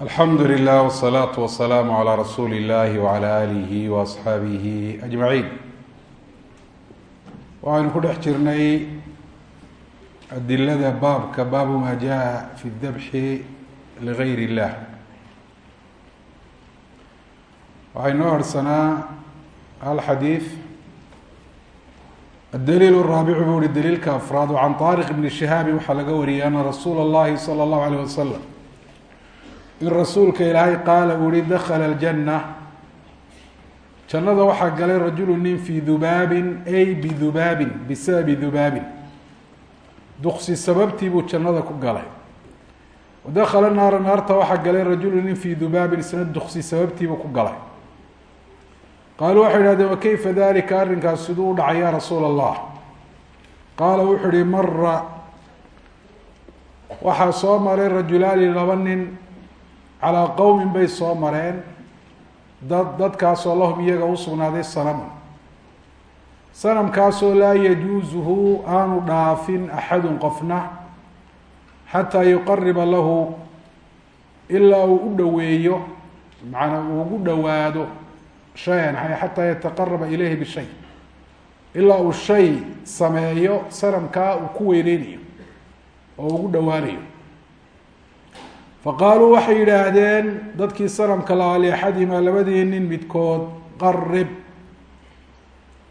alxamdu lilah wsalaatu wasalaamu calaa rasuuli illahi wacala aalihi wa asxaabihi ajmaciin waxaynu ku dhex jirnay adilada baabka baabu maa jaa fi dabxi ligayr illah waxay noo harsanaa hal xadiid adaliil raabicu buu uhi daliilka afraad can طaariq bni shihaabi waxaa laga wariyay ana rasuula اllahi salى اllahu alayh wasalam in rasuulka ilaahay qaala uu yihi dakla اljanna jannada waxaa galay rajulu nin fii dubaabin ay bidubaabin bisababi dubaabin. Duksi sababtii buu jannada ku galay. Wadakala naara naarta waxaa galay rajulu nin fii dubaabin isna duksi sababtiibuu ku galay. Qaaluu waxay idhahdeen wakayfa dalika arrinkaas siduu u dhacay ya rasuula allah qaala wuxuu ihi mara waxaa soo maray rajulaani laba nin calaa qowmin bay soo mareen. Dad dadkaasoo lahum iyaga u sugnaaday sanamun. Sanamkaasoo laa yajuusuhu aanu dhaafin axadun qofna xataa yuqariba lahu ilaa uu u dhoweeyo macanaa uu ugu dhowaado shayan xataa yataqaraba ilayhi bishay. Ilaa uu shay sameeyo sanamkaa uu ku weyneynayo oo ugu dhowaanayo faqaaluu waxay yidhaahdeen dadkii sanamka lahaa liaxadihimaa labadii nin midkood qarib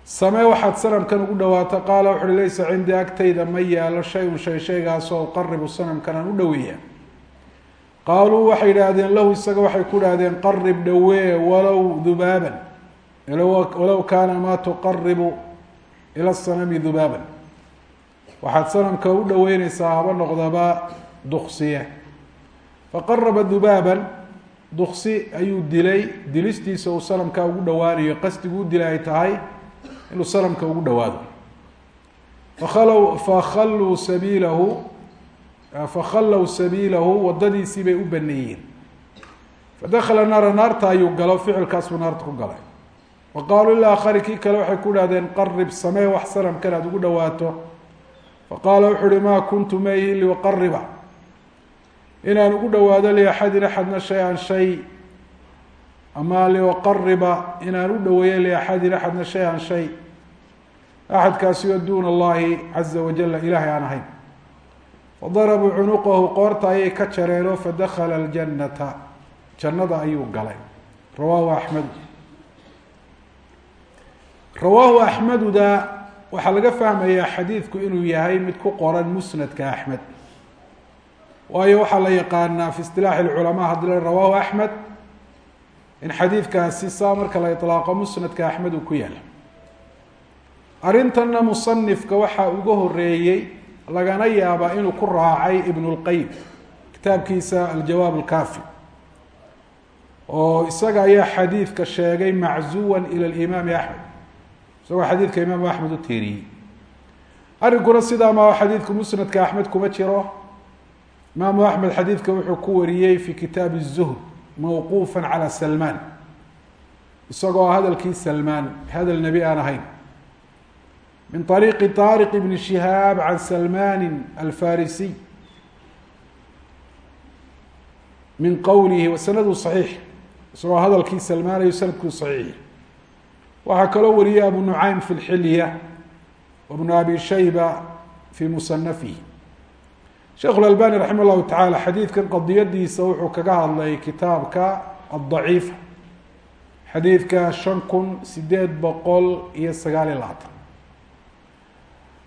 samee waxaad sanamkan ugu dhawaato qaala wuxu uhi laysa cindii agtayda ma yaalo shay-un shay shaygaasoo uqaribu sanamkan aan u dhoweeya qaaluu waxay yidhaahdeen lahu isaga waxay ku idhahdeen qarib dhowee walow dubaaban walow kaana maa tuqaribu ila sanami dubaaban waxaad sanamka u dhoweyneysaa haba noqdaba duksiye faqaraba dubaaban duksi ayuu dilay dilistiisa uu sanamkaa ugu dhowaanayo qasdigu u dilay ay tahay inuu sanamka ugu dhowaado. Fakalow fakhalluu sabiilahu fakhallow sabiilahu wadadiisii bay u baneeyeen fadakala naara naarta ayuu galo ficilkaasbuu naarta ku galay. Wa qaaluu ila akhari kii kale waxay ku dhahdeen qarib samee wax sanamkan aada ugu dhowaato. Faqaala wuxu uhi maa kuntu mayhi liuqariba inaan ugu dhowaado liaxadin axadna shay-an shay ama liuqariba inaan u dhoweeyo liaxadin axadna shay-an shay. Axadkaasiyo duuna allahi caza wajala ilaahay aan ahayn. Fadarabuu cunuqahu qoorta ayay ka jareenoo fadakala aljanata jannada ayuu galay. Rawaahu axmedu rawaahu axmeduda waxaa laga fahmayaa xadiidku inuu yahay mid ku qoran musnadka axmed waayo waxaa la yaqaanaa fi istilaaxi lculamaa haddii la rawaahu axmed in xadiidkaasi saa marka la ilaaqo musnadka axmed uu ku yaala arrintanna musanifka waxaa uga horeeyey lagana yaabaa inuu ku raacay ibn اlqayim kitaabkiisa aljawaab اlkafi oo isaga ayaa xadiidka sheegay maczuwan ilى اlimaami axmed isagoo xadiidka imaamu axmed u tiiriyey arrinkuna sidaa maa xadiidku musnadka axmed kuma jiro imaamu axmed xadiidka wuxuu ku wariyey fi kitaabi الzuhd mawquufa calى salmaan isagoo hadalkii salmaan hadal nebi aan ahayn min طariiqi طaariq bni shihaab can salmani alfarisiy min qowlihi wasanadu صaxiix isagoo hadalkii salmaanayo sanadkuu صaxiix waxaa kaloo wariyay abu nucaym fi اlxilya wbnu abi shayba fi musanafihi sheekh اlalbani raxima اllahu taعala xadiidkan qadiyadiisa wuxuu kaga hadlay kitaabka aلضaciif xadiidka shan kun sideed boqol iyo sagaal iyo labaatan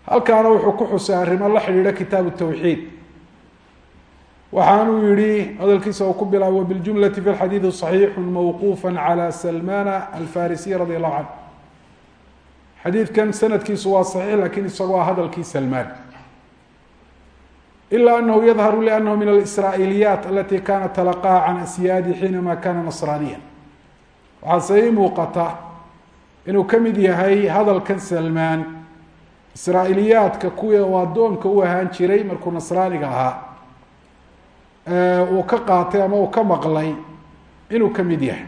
halkaana wuxuu ku xusay arrimo la xidhiidha kitaabu tawxiid waxaanuu yihi hadalkiisa uu ku bilaabay wabiljumlati fi xadiidi صaxiixu mawquufa calى salmana alfarisiy radi allahu canhu xadiidkan sanadkiisu waa saxiix lakin isagoo ah hadalkii salmaan ila anahu yadharu liannahu min alisraailiyaat alati kanat talaqaha can asyaadi xiinama kana nasraaniya waxaase ii muuqata inuu ka mid yahay hadalkan salmaan israailiyaadka kuwii uu addoonka u ahaan jiray markuu nasraaniga ahaa uu ka qaatay ama uu ka maqlay inuu ka mid yahay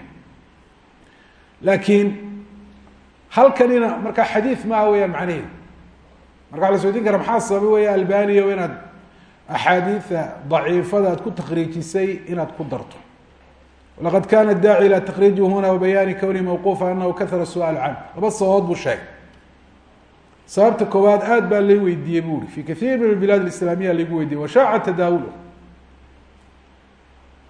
laakiin halkanina markaa xadiid maaha weyaan macnaheedu marka waa la soo din kara maxaa sababay weya albaniya inaad axaadiida daciifada aad ku takriijisay inaad ku darto laqad kana daaci ilى takriiji huna wabayaani kowni mawquufa anahu kahara su'aal can laba sababood buu sheegay sababta koowaad aad baa lai weydiiyey bu uri fi kaiir min bilaad islaamiya laigu weydiiyey washaaca tadaawulu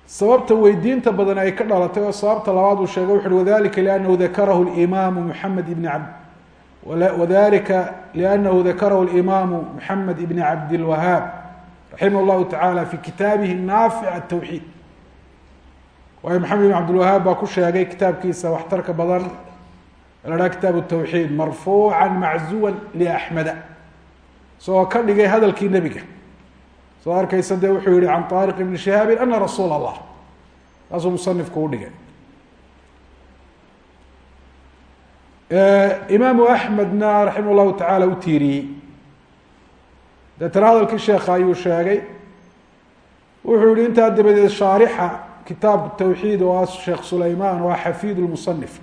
sababta weydiinta badan ay ka dhalatay oo sababta labaad uu sheegay wuxu uhi wadalika dakarahu imaamu muxamed ibni cabd wadalika lianahu dakarahu imaamu moxamed ibni cabdilwahaab raximah llahu tacaala fi kitaabihi naafic atawxiid waayo maxamed ibn cabdilwahaab baa ku sheegay kitaabkiisa waxtarka badan la haha kitaab tawxiid marfuuca maczuwa liaxmeda isagoo ka dhigay hadalkii nebiga. Soo arkaysa dee wuxuu yihi can طaariq ibni shihaabi ana rasuula allah taasuu musanifku udhigay imaamu axmedna raximah llahu tacaala u deetana hadalkii sheekha ayuu sheegay. Wuxuu yihi intaa dabadeed shaarixa kitaab tawxiid oo ah sheekh sulaymaan oo ah xafiid lmusanif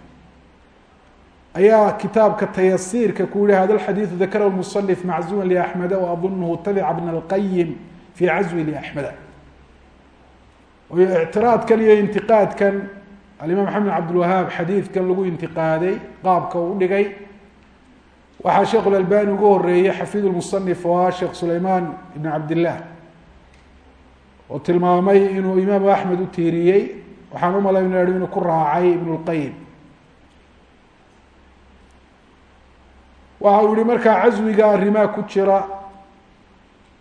ayaa kitaabka tayasiirka ku yihi hada lxadiidu dakarahu musanif maczuwa liaxmeda waadunhu tabica bna اlqayim fi cazwi liaxmeda ictiraadkan iyo intiqaadkan alimaam maxamed cabdilwahaab xadiidkan lagu intiqaaday qaabka uu dhigay waxaa sheekh lalbani ugu horeeyey xafiid lmusanif oo ah sheekh sulaymaan ibn cabdillaah oo tilmaamay inuu imaamu axmed u tiiriyey. Waxaan umalayna inuu ku raacay ibn lqayim waxa uu yihi markaa caswiga arrimaa ku jira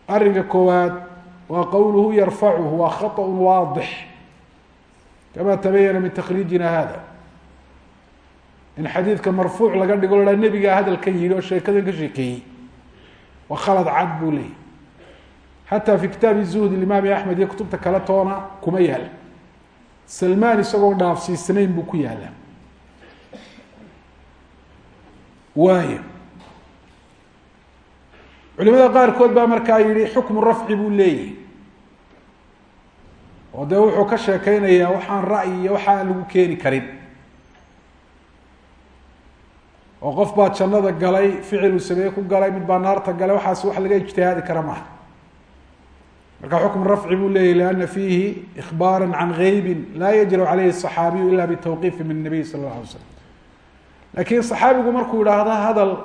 arrinka koowaad waa qowluhu yarfacuhu waa khaطأ waadix kama tabayana min takriijina hada in xadiidka marfuuc laga dhigo la nebigaa hadalkan yihi oo sheekadan ka sheekeeyey. Waa khalad cad buu leeyay. Xataa fi kitaabi zuhd imaam axmed iyo kutubta kale toona kuma yaalla salmaan isagoo dhaafsiisnayn buu ku yaalla. Waayo. Culimada qaarkood baa markaa yihi xukmu rafci buu leeyahy oo dee wuxuu ka sheekeynayaa waxaan ra'yi iyo waxa aan lagu keeni karin oo qof baa jannada galay ficil uu sameeye ku galay mid baa naarta galay waxaas wax laga ijtihaadi kara maaha marka xukm rafci buu leeyahy liana fiihi ikbaara can geybi laa yajrac caleyhi صaxaabiyu ila bitawqiifi min nabiy sala اla alay slam lakin صaxaabigu markuu idhaahdo hadal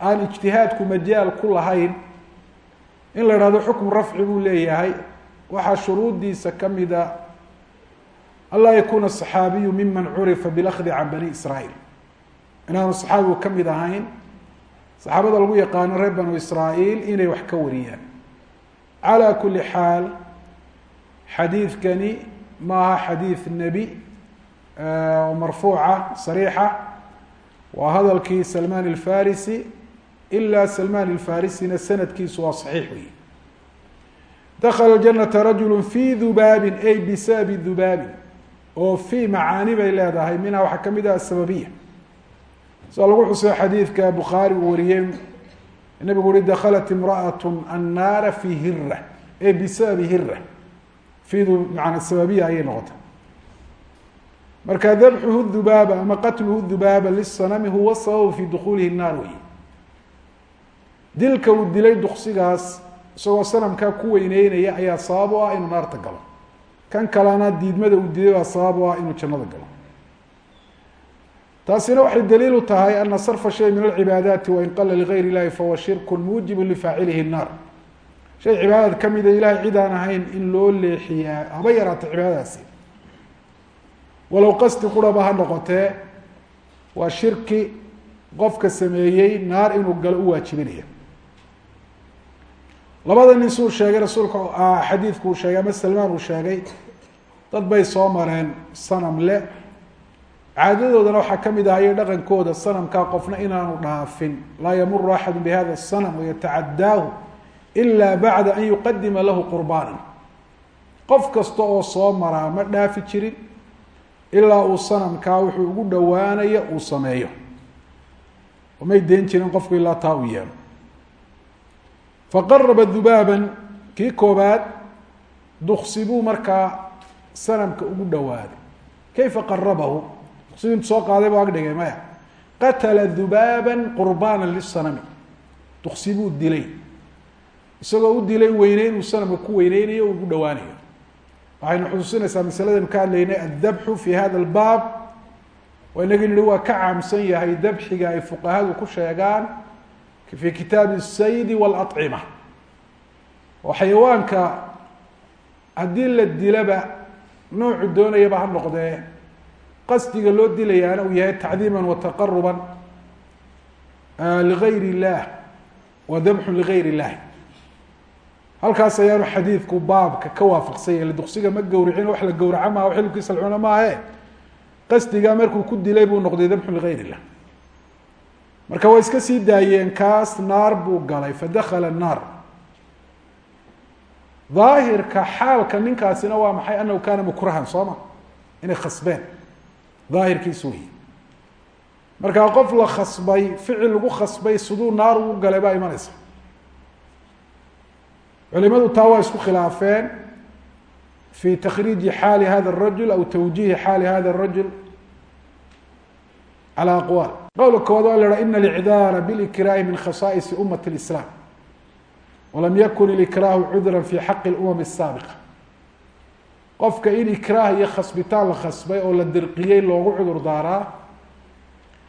aan ijtihaadku majaal ku lahayn in la ihahdo xukmu rafci buu leeyahay waxaa shuruudiisa kamida anlaa yakuna صaxaabiyu miman curifa bilakdi can bani israail inaanu saxaabigu ka mid ahayn saxaabada lagu yaqaano reer banu israail inay wax ka wariyaan. Calaa kuli xaal xadiidkani maaha xadiid nebi oo marfuuca sariixa. Waa hadalkii salman alfarisi ilaa salman alfarisina sanadkiisu waa saxiix weyi dakla janata rajulu fi dhubaabin ay bisababi dhubaabin oo fi macaani bay leedahay minha waxaa ka mid ah asababiya sida lagu xusay xadiidka bukhaari uu wariyey nabigu ui daklat imraأaة annaara fi hira e bisababi hira fidu maana sababiya ayay noqota marka dabxuhu dubaaba ama qatluhu dubaaba lisanami huwa sababu fi dukuulihi naar wey dilka uu dilay duksigaas isagoo sanamkaa ku weyneynaya ayaa sabab ah inuu naarta galo. Kan kalena diidmada uu dilay baa sabab u ah inuu jannada galo taasina waxay daliil u tahay ana sarfa shay min alcibaadaati wain qala ligayr illahi fahuwa shirku muujibu lifaacilihi الnaar shay cibaadad kamida ilahay cid aan ahayn in loo leexiyaa haba yaraato cibaadadaasi. Walow qasdi quraba ha noqotee waa shirki qofka sameeyey naar inuu galo u waajibinaya. Labada nin suu sheegay rasuulka xadiidku uu sheegay ama salmaan uu sheegay dad bay soo mareen sanam le caadadoodana waxaa ka mid ahayo dhaqankooda sanamkaa qofna inaanu dhaafin. Laa yamuru axadu bihada sanam wayatacadaahu ila bacda an yuqadima lahu qurbaana qof kasta oo soo maraa ma dhaafi jirin ilaa uu sanamkaa wuxuu ugu dhowaanaya uu sameeyo. May deen jirin qofku ilaa taa uu yeelo. Faqaraba dubaaban kii koobaad duksi buu markaa sanamka ugu dhowaaday. Kayfa qarabahu duksi intu soo qaaday buu agdhigay maya qatala dubaaba qurbaana lisanami duksi buu dilay isagoo u dilay weyneyn uu sanamka ku weyneynayo o ugu dhowaanayo waxaynu xusuusinaysaa masaladaynu ka hadlaynay addabxu fi hada albaab waa inagi nihi waa ka caamsan yahay dabxiga ay fuqahadu ku sheegaan fi kitaabi الsaydi wاlacima oo xayawaanka haddii la dilaba noocu doonayaba ha noqdee qasdiga loo dilayaana uu yahay tacdiima wataqaruba ligayr اllah wa dabxu ligayr اllahi halkaas ayaanu xadiidku baabka ka waafaqsanya duqsiga ma gawricin wax la gawraca maaha xilibkiisa lacuna maahe qasdiga markuu ku dilay buu noqday dabxu ligayr illah marka waa iska sii daayeen kaas naar buu galay fadakala naar. Daahirka xaalka ninkaasina waa maxay? Anahu kaana mukrahan soo ma inay khasbeen daahirkiisu wey markaa qof la khasbay ficil lagu khasbay siduu naar ugu galay baa imanaysa culimadu taa waa isku khilaafeen fi takriiji xaali hada الrajul aw tawjihi xaali hada الrajul calى aqwaal qowlka kowaad waa la ha ina اlicdaara bilikraahi min khasaaئis umat اlislaam walam yakun ilikraahu cudra fi xaqi اlumam الsaabiqa qofka in ikraah iyo khasbitaan la khasbay oo la dirqiyey loogu cudur daaraa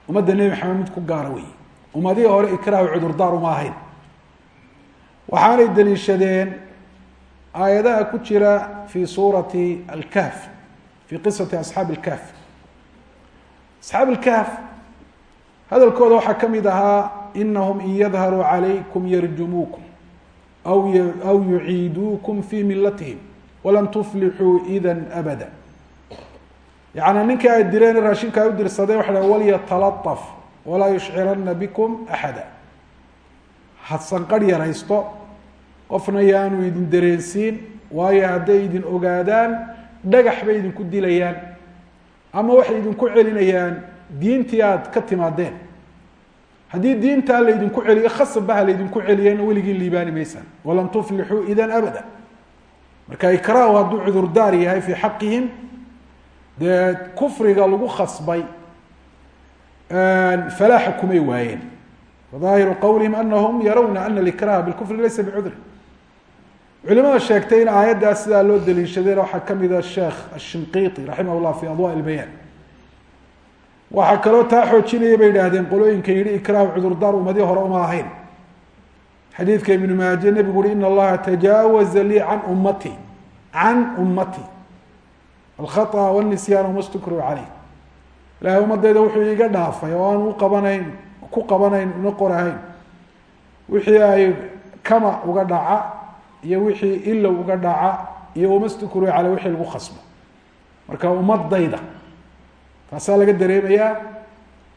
umadda nebi maxamed mid ku gaara wey ummadihii hore ikraahu cudurdaar uma ahayn. Waxaanay daliishadeen aayadaha ku jira fi suurati alkahf fi qisati asxaabi اlkahf asxaab اlkahf hadalkooda waxaa ka mid ahaa inahum in yadharuu calaykum yarjumuukum aw aw yuciiduukum fi milatihim walan tuflixuu ida abada. Yacni ninkii ay direen raashinka ay u dirsadeen waxa ha walyatalaطaf walaa yushcirana bikum axada. Hadsanqarh yaraysto qofna yaanu idin dareensiin waayo hadday idin ogaadaan dhagax bay idinku dilayaan ama waxay idinku celinayaan diintii aad ka timaadeen. Haddii diintaa laydinku celiyo khasabbaha laydinku celiyana weligiin liibaani maysaan walan tuflixuu idan abada marka ikraahu hadduu cudurdaar yahay fii xaqihim dee kufriga lagu khasbay falaaxa kumay waayeen. Wadaahiru qowlihim anahum yarawna ana alikraha bilkufri laysa bicudri culimada sheegtay in aayaddaas sidaa loo daliishadayna waxaa kamida sheekh ashinqiiti raximah llah fi adwa lbayaan waxaa kaloo taa xoojinaya bay idhaahdeen qolooyinka yihi ikraahu cudurdaar ummadii hore uma ahayn xadiidka ibnu maaje nebigu uhi in allaha tajaawaza lii can ummati can ummati alkhaطأ wاnisyaan wama stukriu caleyh ilahay ummadeyda wuxuu iga dhaafay oo aan uqabanayn ku qabanayn una qorahayn wixii ay kama uga dhaca iyo wixii ilow uga dhaca iyo wama stukriu caleyh wixii lagu khasbo marka ummadayda taasaa laga dareemayaa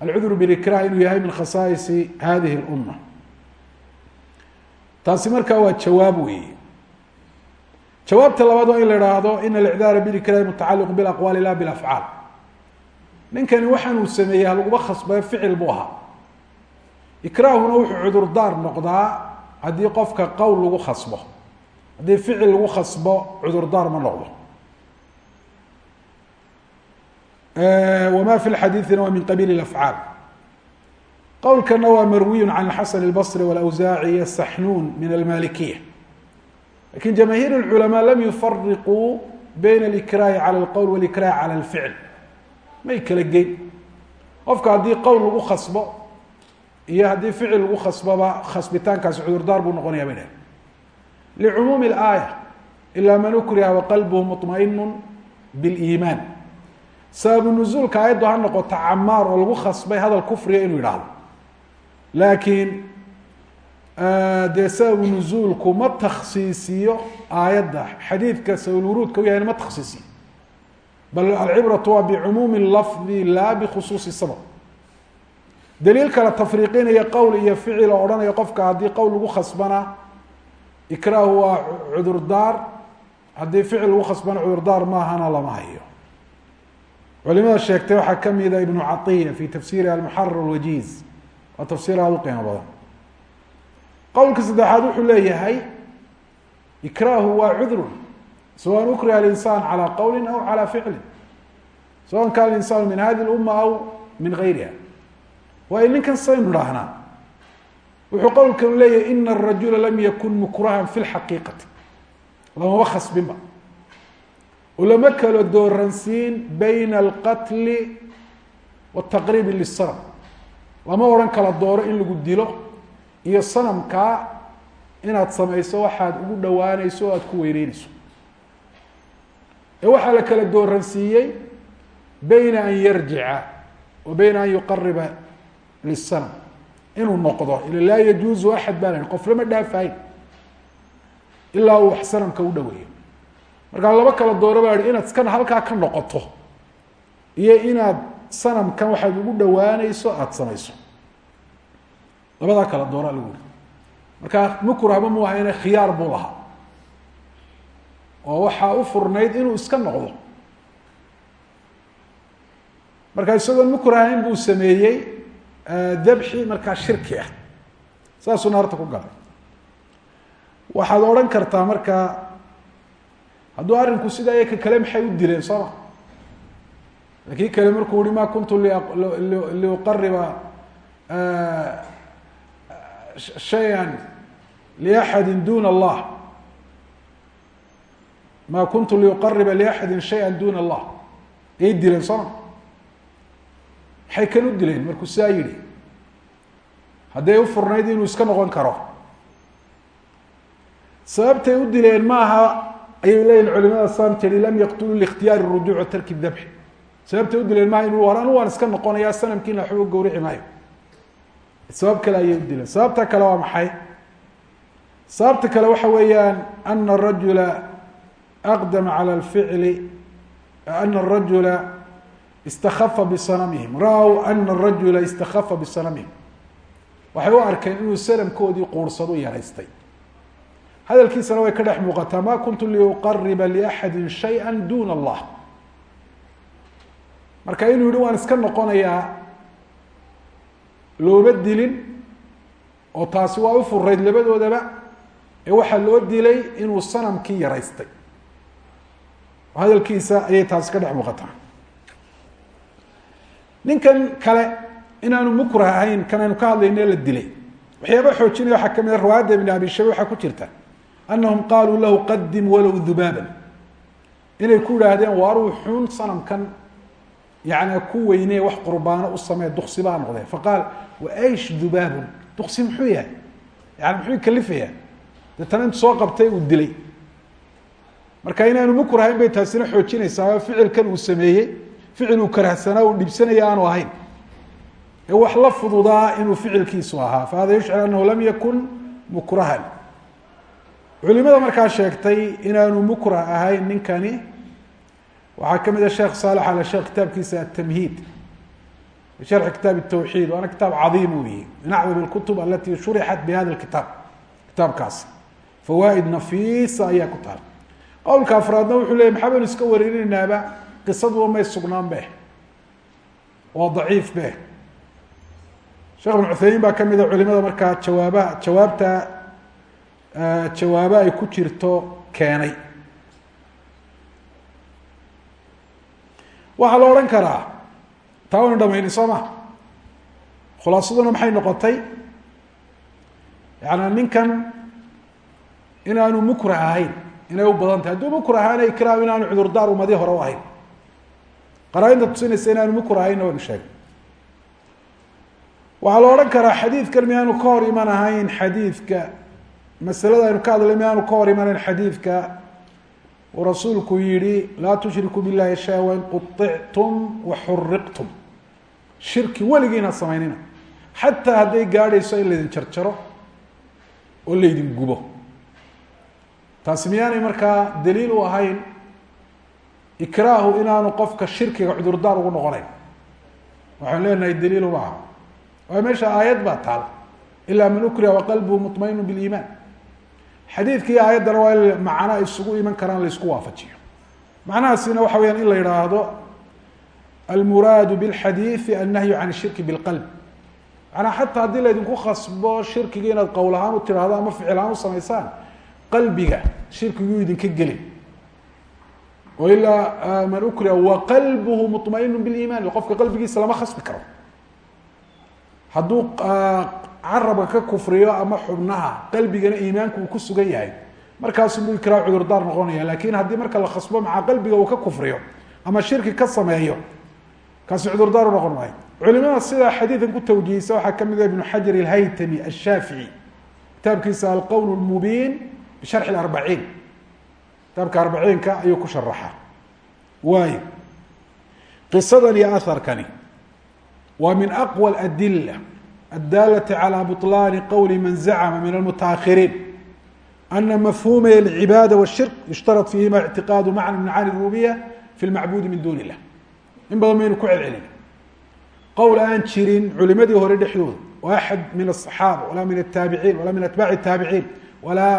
alcudru bilikrah inuu yahay min khasaa'isi hadihi اlumma taasi markaa waa jawaab weeye jawaabta labaad waa in la ihaahdo in alicdaara bilikrahi mutacaliq bilaqwaali la bilafcaal ninkani waxaan uu sameeyey halaguma khasbayo ficil buu ahaa. Ikraahuna wuxuu cudurdaar noqdaa haddii qofka qowl lagu khasbo. Haddii ficil lagu khasbo cudurdaar ma noqdo. Wma fi xadiiثina waa min qabiil afcaal qowlkana waa marwiyu can xasan اbصri wاlawsaaci iyo saxnuun min almalikiya lakin jamaahiir اculamaa lam yufariquu bayna اlikraahi calى اlqowl wاlikraahi calى اlficl may kala geyn qofka haddii qowl lagu khasbo iyo haddii ficil lagu khasboba khasbitaankaasi cudurdaar buu noqonaya bay dhaheen licumuumi اlaaya ila man ukriha waqalbuhu muطmaئinu biاliimaan sababu nuzuulka aayaddu ha noqoto camaar oo lagu khasbay hadal kufriga inuu yidhaahdo laakiin dee sababu nuzuulku ma taksiisiyo aayadda. Xadiidka sababulwuruudka u yahay ma taksiisiyo bal alcibratu waa bicumuumi lafdi laa bikhusuusi sabab. Daliil kale tafriiqinaya qowl iyo ficil oo odhanaya qofka haddii qowl lagu khasbana ikraahu waa cudurdaar. Haddii ficil lagu khasbana cudurdaar maahana lama hayo. Culimada sheegtay waxaa kamida ibnu caiya fi tafsiri almuxarar alwajiiz oo tafsiir aada u qiimo badan. Qowlka saddexaad wuxuu leeyahay ikraahu waa cudrun. Sawan ukriha alinsaan calaa qowlin aw calaa ficlin. Sawan kaana alinsaanu min hadi lumma aw min gayriha. Waayo ninkan saynu dhaahnaa wuxuu qowlkan leeyahay ina arajula lam yakun mukrahan fi lxaqiiqati lamama khasbinba oo lama dooransiin bayna alqatli wataqribi lisarf lama odhan kala dooro in lagu dilo iyo sanamkaa inaad samayso waxaad ugu dhowaaneyso o aada ku weyneyneyso ee waxaa la kala dooransiiyey bayna an yarjica wa bayna an yuqariba lisanam inuu noqdo ila laa yajuuzu axad baa lahi qof lama dhaafahayn ilaa uu wax sanamka u dhaweeyo. Markaa laba kala dooro baa hi inaad iska halkaa ka noqoto iyo inaad sanamkan waxaad ugu dhawaaneyso aada samayso. Labadaa kala doora lagu yiri markaa mukrahba mu ahayne khiyaar buu lahaa. Oo waxaa u furnayd inuu iska noqdo. Marka isagoon mukrahayn buu sameeyey dabxi markaa shirki ah. Saasuu naarta ku galay. Waxaad odhan kartaa markaa hadduu arrinku sidaa iyo ka kale maxay u dileen soo ma lakii kale markuu uhi ma kuntu liuqariba shaya liaxadi duna allah. Ma kuntu liuqariba liaxadi shaya duna allah. Ayay dileen soo ma? Maxay kan u dileen markuu sidaa yihi hadday u furnayd inuu iska noqon karo. Sababtay u dileen maaha ayay leeyihiin culimada sam tiri lam yaqtuluu likhtiyaari rujuuc tarki dabxi sababtay u dileen maaha inu anu waan iska noqonayaa sanamkiina waxba gawrici maayo. Sabab kale ayay u dileen. Sababta kale waa maxay? Sababta kale waxa weeyaan ana rajula aqdama calى lficli ana rajula istakafa bisanamihim. Ra-w ana rajula istakafa bisanamihim. Waxay u arkeen inuu sanamkoodii quursadu yaraystay. Hadalkiisana way ka dhex muuqataa ma kuntu liuqariba liaxadi shaya duna allah marka inuu yihi waan iska noqonayaa looma dilin oo taasi waa u furayd labadoodaba ee waxaa loo dilay inuu sanamkii yaraystay. Hadalkiisa ayay taasi ka dhex muuqataa. Ninkan kale inaanu mukrah ahayn kan aynu ka hadlayne la dilay. Waxyaaba xoojinaya waxaa ka mid a riwaayadda ibn abi shabe waxaa ku jirta. Anahum qaaluu lahu qadim walow dubaaban inay ku idhaahdeen waaruu xun sanamkan yani ku weynee wax qurbaano u samee duksi baa noqdee. Faqaal waaish dubaabun? Duksi muxuu yahay? Yani muxuu kalifayaa? Deetana intu soo qabtay uu dilay. Marka inaanu mukrahayn bay taasina xoojinaysaa ficilkan uu sameeyey ficil uu karahsanaa uu dhibsanaya aanu ahayn. Ee wax la fududaa inuu ficilkiisu ahaa. Fahada yushcir anahu lam yakun mukrahan. Culimada markaa sheegtay inaanu mukrah ahayn ninkani waxaa kamid a sheekh saalex ale sheekh kitaabkiisa atamhiid sharxi kitaab الtawxiid waana kitaab cadiim weyi min acdam اlkutub alati shurixat bihada kitaab kitaabkaas fawaaid nafiisa ayaa ku taal qowlka afraadna wuxuu leeyay maxaa baynu iska wareerinaynaba qisaduba may sugnaan be waa daciif be sheekh ibn cuthaymin baa kamid a culimada markaa jawaabaha jawaabta jawaabo ay ku jirto keenay Waxaa la odhan karaa. Taa waynu dhamayni soo ma? Khulaasaduna maxay noqotay? Yaani ninkan inaanu mukrah ahayn inay u badan tahay. Hadduu mukrah ahaana inaanu cudurdaar umadi hore u ahayn. Qaraa-inta tusinaysa inaanu mukrah ahaynna waynu sheegay. Waxaa la odhan karaa xadiidkan miyaanu ka hor iman ahayn xadiidka. Masalada aynu ka hadlay miyaanu ka hor imanayn xadiidka uu rasuulku yihi laa tushriku billahi shay wain quictum waxuriqtum shirki weligiina samaynina xataa hadday gaadhayso in laydin jarjaro oo laydin gubo taasi miyaanay markaa daliil u ahayn ikraahu inaanu qofka shirkiga cudurdaar ugu noqonayn waxaanu leenahay daliil uma aha waayo meesha aayad baa taal ilaa man ukriha waqalbuhu muطmainu biliimaan xadiidkii aayaddana waa in macno isugu iman karaan laysku waafajiyo macnahaasina waxa weyaan in la yidhaahdo almuraadu bاlxadiiثi annahyu can الshirki bاlqalb manaa xataa haddii laydinku khasbo shirkigi inaad qowl ahaan u tidhaahdo ama ficil ahaan u samaysaan qalbiga shirkiguu idinka gelin oo ilaa man ukriha waqalbuhu muطmainu biliimaan qofka qalbigiisa lama khasbi karo hadduu carabka ka kufriyo ama xubnaha qalbigana iimaanku ku sugan yahay. Markaasuu ikraa cudurdaar noqonaya laakiin haddii marka la khasbo maca qalbiga uu ka kufriyo ama shirki ka sameeyo kaasi cudurdaar u noqon maayo culimada sidaa xadiidan ku tawjihisa waxaa ka mid ah ibnu xajar alhaytami ashaafici kitaabkiisa alqowl lmubiin bisharxi arbaciin kitaabka arbaciinka ayuu ku sharaxaa waayo qisadan iyo aharkani waa min aqwى adila adaalati calى buطlaani qowli man zacma min almutaahiriin ana mafhumay اlcibaada wالshirk yushtarط fihima اctiqaadu macna min macaani rububiya fi lmacbudi min duni illah in badan maynu ku celcelin qowl aan jirin culimadii hore dhexdooda o axad min aلصaxaaba walaa min الtaabiciin walaa min atbaci الtaabiciin walaa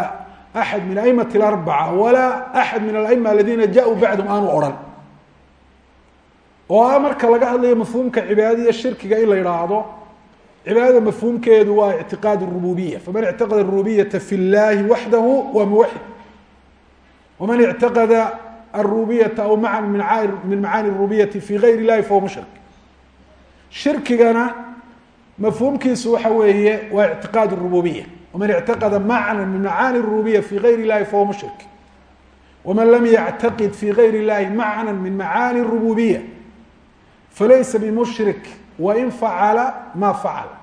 axad min aimati اlarbaca walaa axad min alaima aladiina jaءuu bacdum aanu odhan oo ah marka laga hadlayo mafhuumka cibaadadiya shirkiga in la yidhaahdo cibaadada mafhuumkeedu waa ictiqaad rububiya faman ictaqada arububiyata fi llahi waxdahu waa muwaxid waman ictaqada arububiyata aw maca min macaani rububiyati fi gayr illahi fahuwa mushrik shirkigana mafhuumkiisu waxa weeye waa ictiqaad rububiya waman ictaqada macna min macaani rububiya fi gayr illahi fahuwa mushrik waman lam yactaqid fi gayr illahi macna min macaani rububiya falaysa bimushrik wain facala ma facala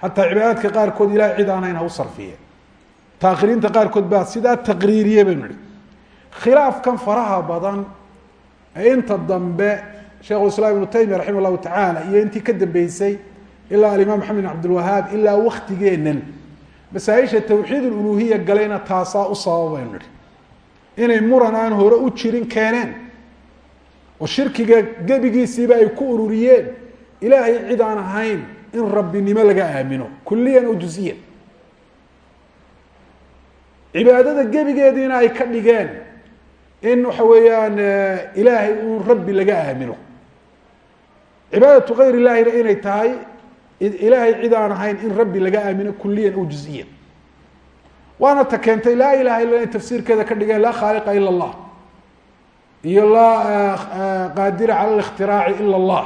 xataa cibaadaadka qaarkood ilahay cid aanayn ha u sarfiye. Taakhiriinta qaarkood baa sidaa taqriiriye baynu nihi khilaafkan faraha badan ee inta dambe sheikhu islaam ibnu taymiya raximah llahu tacaala iyo intii ka dambeysay ilaa alimaam maxamed bin cabdilwahaab ilaa waktigeennan masaa-isha tawxiid ululuhiya galayna taasaa u sababa baynu nihi inay muran aan hore u jirin keeneen. Oo shirkiga gebigiisiiba ay ku ururiyeen ilaahay cid aan ahayn in rabbinimo laga aamino kuliyan oo juziyan cibaadada gebigeediina ay ka dhigeen in waxa weeyaan ilaahay uun rabbi laga aamino cibaadatu gayr illahina inay tahay ilaahay cid aan ahayn in rabbi laga aamino kuliyan oo juziyan waana ta keentay laa ilaha illa inay tafsiirkeeda ka dhigeen laa khaaliqa ila allah iyo laa qaadira cala اlاkhtiraaci ila اllah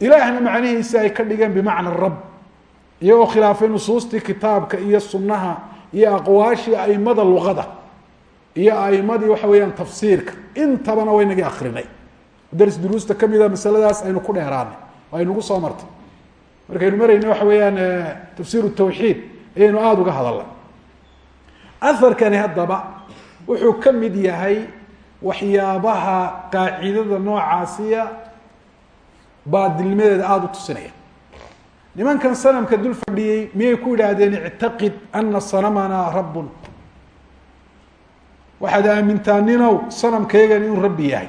ilaahna macnihiisa ay ka dhigeen bimacna rab iyagoo khilaafay nusuustii kitaabka iyo sunaha iyo aqwaashii aimada luqada iyo aimadii waxa weeyaan tafsiirka. Intabana waynagi akrinay dars duruusta kamida masaladaas aynu ku dheeraanay oo aynugu soo martay. Markaynu marayna waxa weeyaan tafsiir tawxiid ayaynu aada uga hadalnay. Aharkani haddaba wuxuu ka mid yahay waxyaabaha qaacidada noocaasiya baadilnimadeeda aada u tusinaya. Nimankan sanamka dul fadhiyey miyay ku yidhaahdeen ictaqid ana sanamana rabbun. Waxaad aamintaa ninow sanamkaygan inuu rabbi yahay.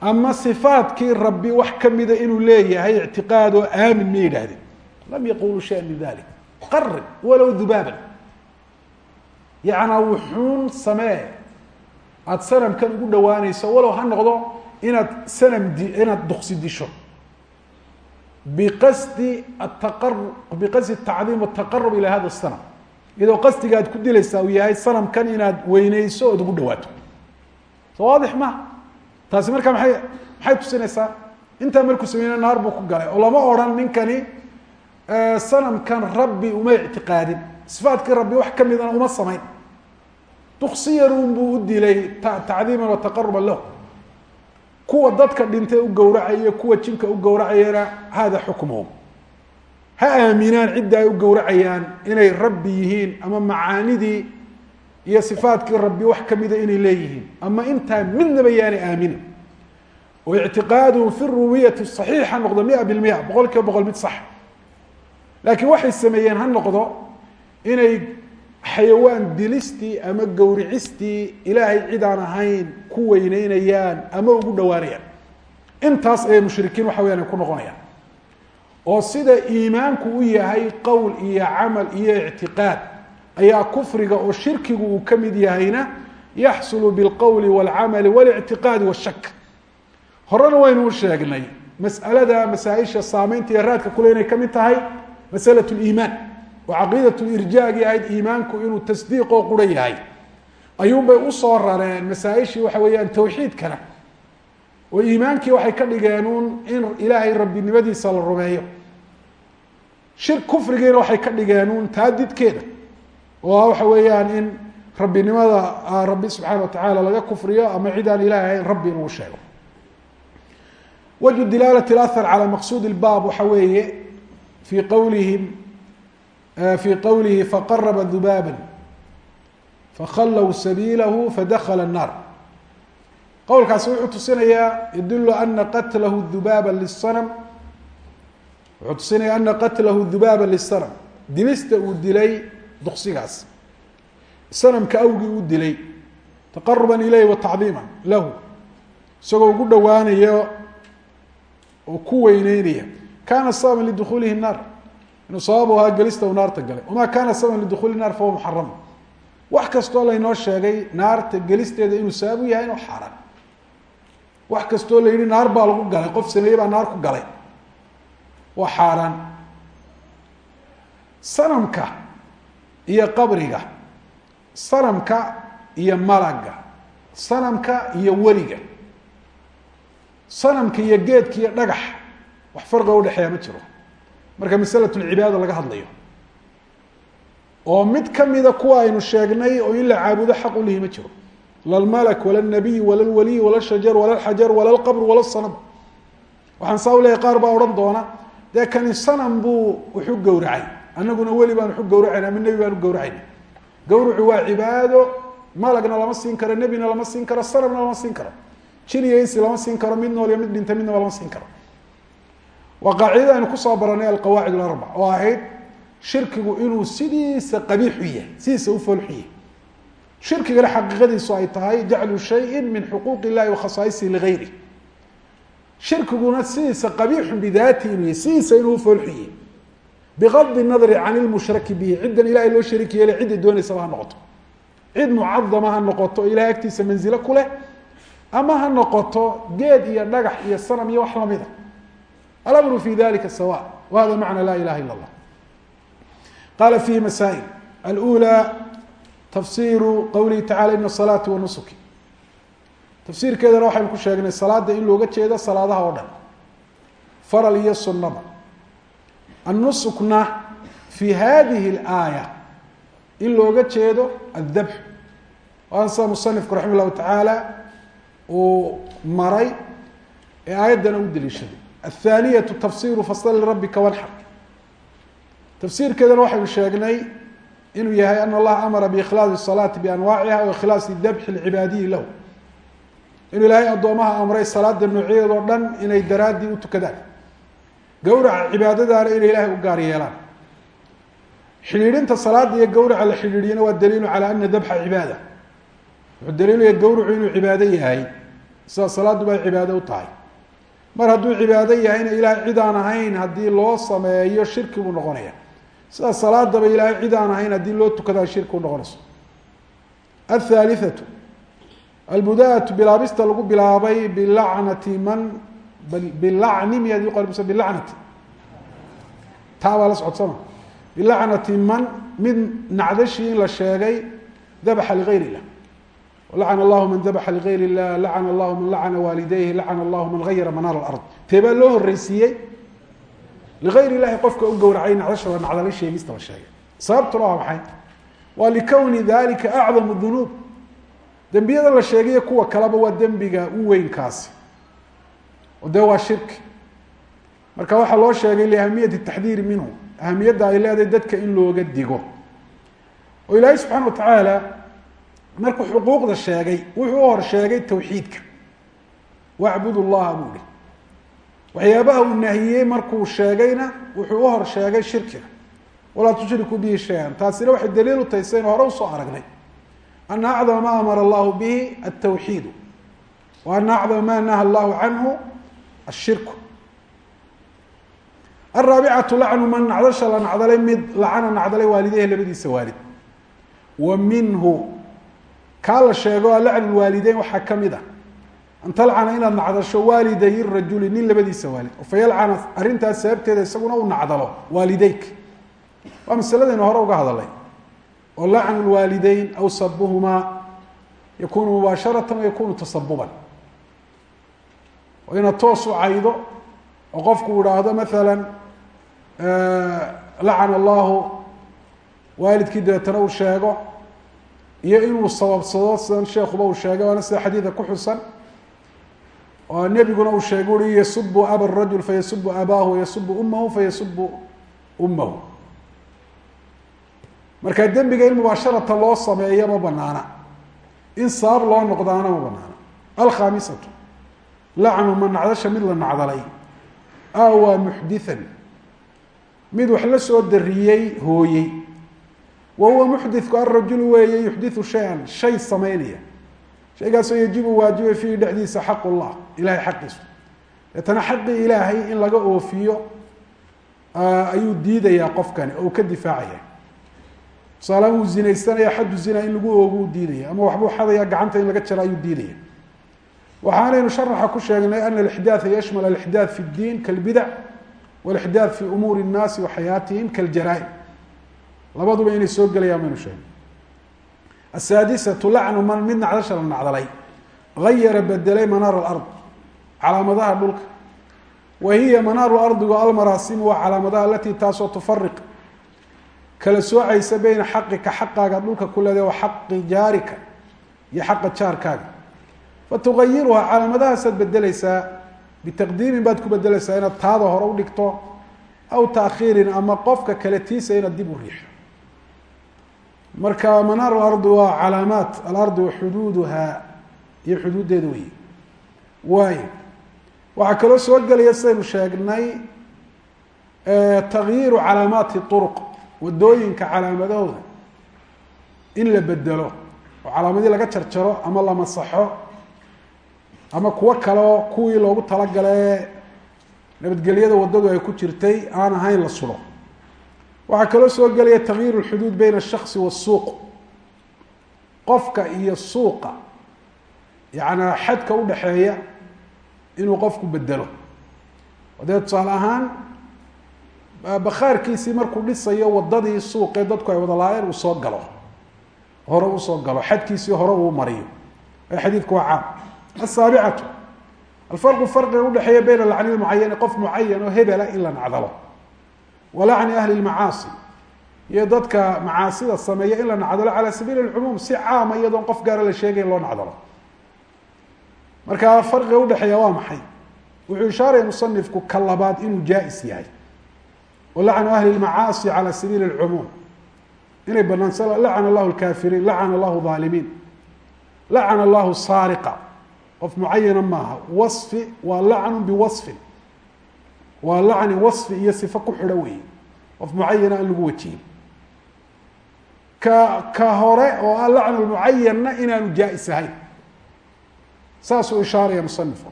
Ama sifaadkii rabbi wax kamida inuu leeyahay ictiqaad oo aamin miyay yidhahdeen lam yaquluu shaya min dalik qarib walow dubaaban. Yacnaa wuxuun samee. Aada sanamkan ugu dhawaanayso walow ha noqdo inaad sanam di inaad duksi disho. Biqasdi ataqar biqasdi tacdiim ataqarub ila hada sanam iyadoo qasdiga aad ku dilaysaa uu yahay sanamkan inaad weyneyso ood ugu dhawaato. Soo waadix maha taasi markaa maay maxay tusinaysaa? Intaa markuu sameyna naar buu ku galay. Oo lama odran ninkani sanamkan rabbi uma ictiqaadin. Sifaadkii rabbi wax kamidana uma samayn. Duksiyarun buu u dilay tacdiiman wa taqaruban lahu kuwa dadka dhintay u gowracaya kuwa jinka u gowracayana hada xukmuhum. Ha aaminaan cidda ay u gowracayaan inay rabbi yihiin ama macaanidii iyo sifaadkii rabbi wax kamida inay leeyihiin. Ama intaa midnaba yaanay aaminin oo ictiqaaduhum fi rububiyati saxiixa noqdo mia bilmia boqol kiiba boqol mid sax. Laakiin waxay sameeyeen ha noqdo inay xayawaan dilistii ama gowricistii ilaahay cid aan ahayn ku weyneynayaan ama ugu dhawaanayaan intaas ayay mushrikiin waxa weyaan ay ku noqonayaan. Oo sida iimaanku u yahay qowl iyo camal iyo ictiqaad ayaa kufriga oo shirkigu uu ka mid yahayna yaxsulu bilqowli wاlcamali wاlictiqaadi washak horena waynu sheegnay mas'alada masaa-isha saameynta iyo raadka kule inay ka mid tahay masalat liimaan oo caqiidat lirjaagi ahayd iimaanku inuu tasdiiqoo qura yahay ayuunbay usoo rareen masaa-ishii waxa weeyaan tawxiidkana oo iimaankii waxay ka dhigeen uun in ilaahay rabbinimadiisa la rumeeyo shir kufrigiina waxay ka dhigeen uun taadidkeeda oo waxa weeyaan in rabbinimada rabbi subxaana watacaala laga kufriyo ama cid aan ilahi ahayn rabbi inuu sheego wجه dilaalة اأhر calى maqsud الbab waxa weeye fi qawlihim fي qowlihi faqarba ذubاbا fakhalow sabiilahu fadakla الnar qowlkaasi wuxuu tusinayaa yadul ana qatlahu ذubaaba lلsnm wuxuu tusinaya ana qatlahu ذubaaba lلsnm dilista uu dilay duksigaas snmka awgii uu dilay taqaruba ilayh وatacdiima lahu isagoo ugu dhowaanayo oo ku weyneynaya kana sababa lidukuulihi naar inuu sabab ahaa gelista uu naarta galay. Wamaa kana sababan lidukuli naar fahuwa muxaram wax kastoo laynoo sheegay naarta gelisteeda inuu sabab u yahay inuu xaaraan. Wax kastoo la yihi naar baa lagu galay qof sameeye baa naar ku galay. Waa xaaraan. Sanamka iyo qabriga sanamka iyo malaga sanamka iyo weliga sanamka iyo geedka iyo dhagax wax farqiga udhexeeya ma jiro marka masalat lcibaada laga hadlayo. Oo mid kamida kuwa aynu sheegnay oo in la caabudo xaq ulihi ma jiro. La lmalak wala nabiy wala lwaliy wala waxaan saa uleeyahy qaar baa odhan doona dee kani sanam buu wuxu gowracay. Anaguna weli baan wuxu gawracayna ama nebi baan u gawracayna gawrucu waa cibaado malagna lama siin karo nebina lama siin karo sanamna lama siin karo. Jin iyo insi lama siin karo mid nool iyo mid dhintay midnaba lama siin karo waa qaacidada aynu ku soo baranay alqawaacid alarbac oo ahayd shirkigu inuu sidiisa qabiixu yahay sidiisa u foolxu yahay. Shirkigana xaqiiqadiisu ay tahay jaclu shayin min xuquuq illahi wa khasaaisihi ligayri. Shirkiguna sidiisa qabiixun bidaati inuu yahay sidiisa inuu ufoolxu yahay. Bigadi nadri can ilmushraki bihi ciddan ilahay loo shariik yeelay cidday doonaysaba ha noqoto. Cid mucadama ha noqoto o ilahay agtiisa manzilo ku leh ama ha noqoto geed iyo alamru fi dalika sawa wa hada macna la ilaha ila اllah qala fihi masail alula tafsiru qawlihi tacala ina asalaati wa nusuki tafsiirkeedana waxaynu ku sheegnay salaada in looga jeedo salaadaha oo dhan faral iyo sunnaba annusukna fi hadihi alaaya in looga jeedo addabx waana sida musanifku raxima llahu tacaala uu maray ee aayaddana u daliishaday athaaniyatu tafsiru fasal lirabbika wanxar tafsiirkeedana waxaynu sheegnay inuu yahay ana allaha amara biikhlaasi salaati bianwaaciha wa ikhlaasi dabxi lcibaadiyi lahu inuu ilaahay addoomaha amray salaada noocyadeed oo dhan inay daraaddii u tukadaan gowraca cibaadadaana inay ilaahay u gaar yeelaan xidhiidhinta salaada iyo gowraca la xidhiidhiyana waa daliilu calaa ana dabxa cibaada wuxuu daliilaya gowracu inuu cibaado yahay sida tahay mar hadduu cibaado yahayna ilaahay cid aan ahayn haddii loo sameeyo shirki buu noqonaya. Sida salaadaba ilaahay cid aan ahayn haddii loo tukadaa shirki u noqonayso athaalithatu albudaatu bilaabista lagu bilaabay bilacnati man bilacni miyaad yuqal mise bilacnati. Taa baa la socodsama bilacnati man mid nacdashii in la sheegay dabaxa ligayr illah lacana allahu man dabaxa ligayr illah lacana allahu man lacana waalidayhi lacana allahu man gayara manaar alard tee baa loo horreysiiyey ligayr illahi qofka u gowracay nacdashada nacdala sheegista la sheegay sababtuna waa maxay waa likowni dalika acdamu dunuub dembiyada la sheegayo kuwa kaleba waa dembiga u weynkaasi oo dee waa shirki marka waxaa loo sheegay liahamiyati taxdiiri minhu ahamiyadda ay leedahay dadka in looga digo oo ilaahay markuu xuquuqda sheegay wuxuu u hor sheegay tawxiidka. Wacbud llaha buu ihi waxyaabaha uu nahiyey markuu sheegayna wuxuu u hor sheegay shirkiga. Walaa tushrikuu bihi shay-an. Taasina waxay daliil u tahay saynu hore u soo aragnay. Ana acdama ma amara allahu bihi altawxiidu wa ana acdama ma naha allahu canhu ashirku araabicatu lacnu man nacdasha la nacdalay mid lacana nacdalay waalideyhi labadiisa waalid. Wa minhu kaa la sheego lacnu waalideyn waxaa ka mid ah an talcana inaad nacdasho waaliday rajuli nin labadiisa waalid fa yalcana arrintaas sababteeda isaguna u nacdalo waalideyk waa masaladaynu hore uga hadalay oo lacnu lwaalideyn aw sabuhumaa yakunu mubaasharatan wa yakunu tasabuban oo inaad toos u caydo oo qofku idhaahdo maala lacana allahu waalidkii dabeetana uu sheego iyo inuu sababsado sidan sheekuba uu sheegay waana sida xadiida ku xusan. Oo nebiguna uu sheegay ui yasubu aba rajul fayasubu abaahu wayasubu umahu fayasubu umahu marka dembiga in mubaasharatan loo sameeyo ma banaana in sabab loo noqdaana ma banaana alkhamisatu lacnu ma nacdasha mid la nacdalay. Awaa muxdithan mid wax la soo dariyey hooyey wa huwa muxditku arajulu weeye yuxdiu shay-an shay samaynaya shaygaasoo yajibu waajibay fiihi dhexdiisa xaq llah ilahay xaqiisu deetana xaqii ilaahay in laga oofiyo ayuu diidayaa qofkani oo uu ka difaacaya tusaala uu zinaysanaya xaddu zina in lagu oogo u diidaya ama waxbuu xadaya gacanta in laga jaro ayuu diidaya waxaanaynu sharaxa ku sheegnay ana alixdaatha yashmal alixdaat fi اddiin kalbidac walixdaat fi umuuri الnaasi wa xayaatihim kaljaraaim labaduba inay soo gelayaan baynu sheegnay. Asaadisatu lacnu man mid nacdasha la nacdalay. Gayara bedelay manaar alard calaamadaha dhulka. Wa hiya manaaru ardigu almaraasimu waa calaamadaha alatii taasoo tufariq kala soocaysa beyna xaqika xaqaaga dhulka ku leedahay wa xaqi jaarika iyo xaqa jaarkaaga. Fatugayiruhaa calaamadahaasaad bedeleysaa bitaqdiimin baad ku bedeleysaa inaad taada hore u dhigto aw taakhiirin ama qofka kale tiisa inaad dib u riixo marka manaar alardi waa calaamaat alardi wa xuduuduhaa iyo xuduuddeeda wey waayo waxaa kaloo soo gelaya sidaynu sheegnay takyiiru calaamaati uruq waddooyinka calaamadahooda. In la bedelo oo calaamadii laga jarjaro ama la masaxo ama kuwo kaleo kuwii loogu talagale nabadgelyada waddadu ay ku jirtay aan ahayn la sulo waxaa kaloo soo gelaya takyiir lxuduud bayna ashasi wasuuq qofka iyo suuqa yacanaa xadka udhaxeeya inuu qofku bedelo dee tusaale ahaan bakhaarkiisii markuu dhisayo waddadii suuqee dadku ay wada laayeen uu soo galo. Hore uu soo galo xadkiisii hore uu mariyo. Xadiidku waa caam. Asaabicatu alfarqu farqiga udhexeeya bayna lacni lmucayani qof mucayan oo hebela in la nacdalo wa lacni ahli lmacaasi iyo dadka macaasida sameeya in la nacdalo cala sabiili lcumuum si caama iyadoon qof gaara la sheegay in loo nacdalo. Marka farqiga udhexeeya waa maxay? Wuxuu ishaaraya musanifku ka labaad inuu jaa-is yahay. Wa lacnu ahli lmacaasi cala sabiili lcumuum inay banaansa lacana allahu lkaafiriin lacana allahu aalimiin lacana allahu saariqa. Qof waa lacni waصfi iyo sifo ku xidho weeye. Qof mucayana aan lagu wajihin. Ka ka hore oo ah lacnu inaanu jaa-is ahayn. Saasuu ishaaraya musanifku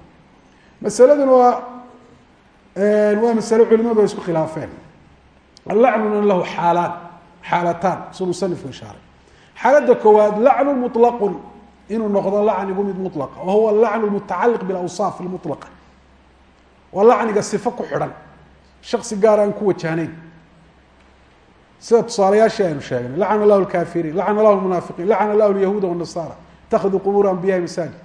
masaladuna waa waa masale culimadu isku khilaafeen. Lacnuna lahu xaalaan xaalataan suu musanifku ishaaray. Xaaladda koowaad lacnu muطlaqu inuu noqdo lacnigu mid mulaqa wa huwa lacnu mutacaliq lmulaqa waa lacniga sifo ku xidhan. Shaksi gaar aan ku wajahnayn sida tusaalayaashii aynu sheegnay lacana lahu lkafiriin lacana lahu lmunaafiqiin lacana lahu lyahuuda wanasaara itakaduu qubuura anbiyahi masaajid.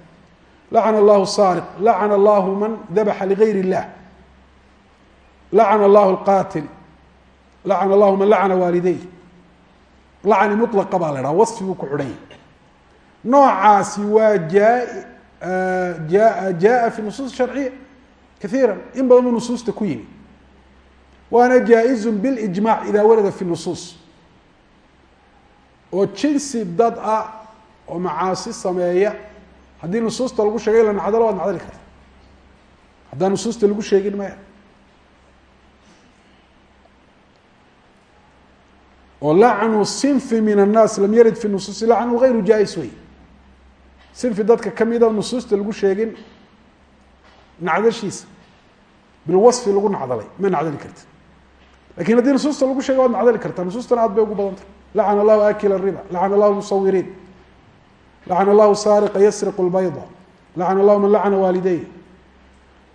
Lacana allahu saariq lacana allahu man dabaxa ligayr illah. Lacana allahu lqaatil lacana allahu man lacana waalidey lacni mulaqa baa la dhaha wasfiguu ku xidhan yahy noocaasi waa jaa jaa jaa fi nusuus sharciya kaiira in badan buu nusuusta ku yimi waana jaa-izu bilijmac idaa warada fi nusuus oo jinsi dad ah oo macaasi sameeya haddii nusuusta lagu sheegay la nacdalo waad nacdali karta haddaan nusuusta lagu sheegin maya oo lacnu sinfi min annaas lam yarid fi nusuusi lacnu gayru jaa-is wey sinfi dadka kamida nusuusta lagu sheegin nacdashiisa bilwasfi lagu nacdalay ma nacdali karta lakin haddii nusuusta lagu sheegay waad nacdali kartaa nusuustana aad bay ugu badantay lacana allahu akila riba lacana allahu musawiriin lacana allahu saariqa yasriqu lbayda lacana allahu man lacana waalidey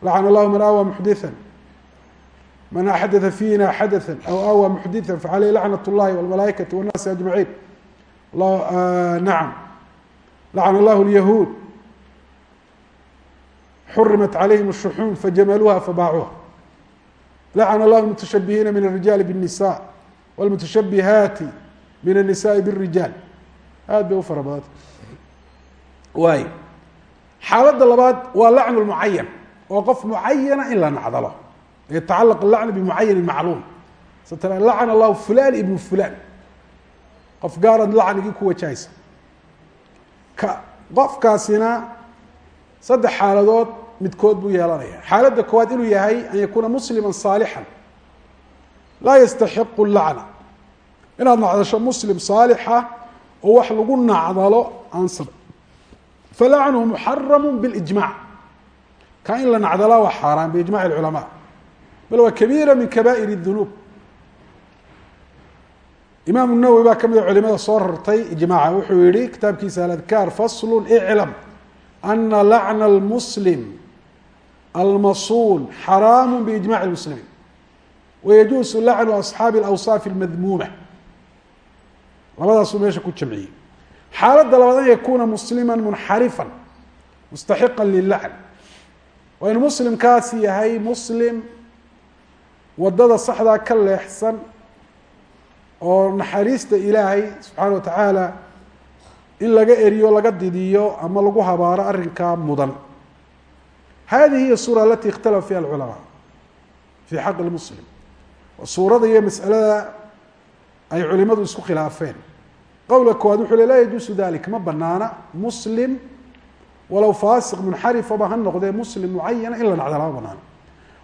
lacana allahu man awa muxdithan man axdaa fiina xadatha aw awa muxditha facaleyh lacnat اllahi wاlmalaaikati wاnnaasi ajmaciin nacam lacana allahu lyahuud xurimat calayhim الshuxuum fajamaluuha fabaacuuha lacana allahu lmutashabihiina min الrijaali bالnisa wاlmutashabihaati min الnisaءi bالrijaal aad bay u fara badanta waay xaaladda labaad waa lacn mucayan oo qof mucayana in la nacdalo yatacalaq lacn bimucayani macluum satara lacn allahu fulan ibnu fulan qof gaaraad lacnigii ku wajahaysa ka qofkaasina saddex xaaladood midkood buu yeelanaya. Xaaladda koowaad inuu yahay an yakuuna muslima saalixa laa yastaxiqu lacna inaad nacdasho muslim saalixa oo wax lagu nacdalo aan falacnuhu muxaramu bilijmac ka in la nacdalaa waa xaaraan biijmac lculamaa bal waa kabiira min kabaa'ir اdunuub imaamu nawowi baa ka mida ah culimada soo rartay ijmaaca. Wuxuu yihi kitaabkiisa aladkaar faslu iclam ana lacna lmuslim almasuul xaraamu biijmac muslimiin wayajuusu lacnu asxaabi alawsaafi almadmuuma labadaasuu meesha ku jamciyey xaaladda labaad an yakuuna muslima munxarifan mustaxiqa lilacn waa inu muslimkaas yahay muslim waddada saxdaa ka leexsan oo naxariista ilaahay subxaana wa tacaala in laga eriyo laga didiyo ama lagu habaaro arrinkaa mudan hadihi hiy sura alati ikhtalafa fiha alculamaa fi xaqi lmuslim suurada iyo masalada ay culimadu isku khilaafeen qowla koowaad wuxuu le laa yajuusu dalik ma banaana muslim walow faasiq munxarifaba ha noqdee muslim mucayana in la nacda lama banaano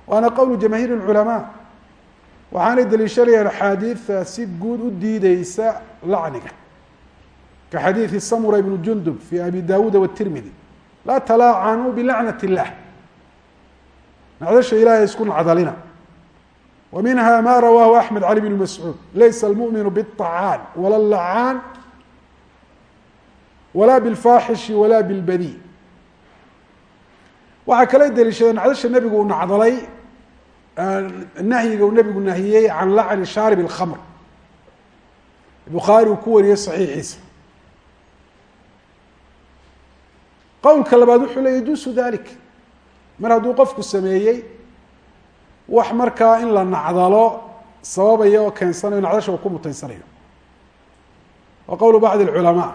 waana qowlu jamaahiir lculamaa waxaanay daliishanayaan axaadiida si guud u diideysa lacniga ka xadiidi samura ibnu jundub fi abi dawuuda watirmidi laa talaacanuu bilacnat illah nacdasha ilahay isku nacdalina wa minha ma rawaahu axmed cali bn mascuud laysa almuminu bالطacaan wala lacaan wala biاlfaaxishi wala biاlbadi waxaa kale daliishadeen nacdasha nebigu uu nacdalay nahyiga uu nebigu nahiyey can lacni shaarib اlkhamr bukhaari uu ku wariyey saxiixiisa qowlka labaad wuxuu le yajuusu dalik mar hadduu qofku sameeyey wax markaa in la nacdalo sababaya oo keensanayo nacdasha uu ku mutaysanayo. Wa qowlu bacdi اlculamaa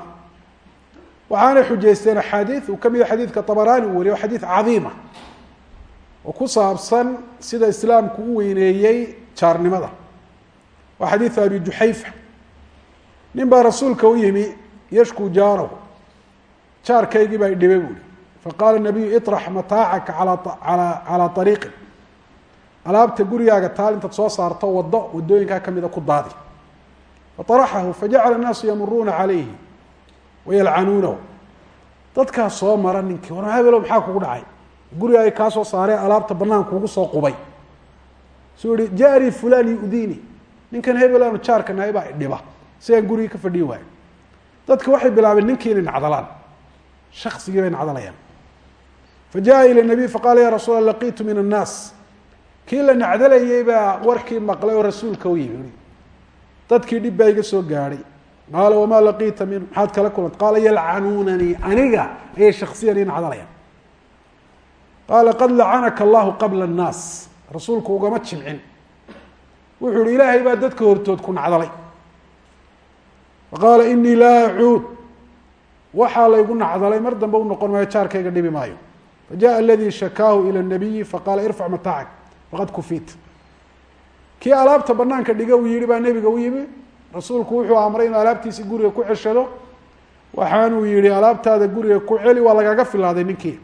waxaanay xujaysteen axaadiid uu ka mida xadiidka طabaraani uu wariyo xadiid cadiima oo ku saabsan sida islaamku u weyneeyey jaarnimada. Waa xadiidu abi juxayfa nin baa rasuulka u yimi yashku jaarahu. Jaarkaygii baa idhibay buuhi faqaala nabiyu irax mataacaka calaa ariiqi alaabta gurigaaga taal intaad soo saarto wado wadooyinkaa kamida ku daadi faaraxahu fajacala naasu yamuruuna calayhi wayalcanuunahu dadkaa soo mara ninkii war habelo maxaa kugu dhacay gurigaaga kaa soo saaree alaabta banaan kuugu soo qubay suu ihi jaarii fulan yudiini ninkan hebel aanu baa idhiba sigaan gurigii ka fadhiin waayo dadka waxay bilaabeen ninkii nacdalaan shakhsigii bay nacdalayaan fajaءa ilى الnabiy faqala ya rasuul a laqitu min الnaas kii la nacdalayey baa warkii maqlay oo rasuulka u yimi dadkii dhib baa iga soo gaadhay qaala wamaa laqiita min maxaad kala kulanta qaala yalcanuunanii aniga ayay shaksiyan ii nacdalayaan qaala qad lacanaka allahu qabla الnaas rasuulku ugama jimcin wuxuu ihi ilaahay baa dadka hortood ku nacdalay faqaala inii laa acuud waxaa laygu nacdalay mar dambe u noqon maayo jaarkayga dhibi maayo fajaءa aladii shakaahu ilى الnabiyi faqaala irfac mataacak faqad kufiit kii alaabta banaanka dhiga uu yihi baa nebiga u yimi rasuulku wuxuu amray inuu alaabtiisi guriga ku ceshado waxaanuu yihi alaabtaada guriga ku celi waa lagaga filaaday ninkii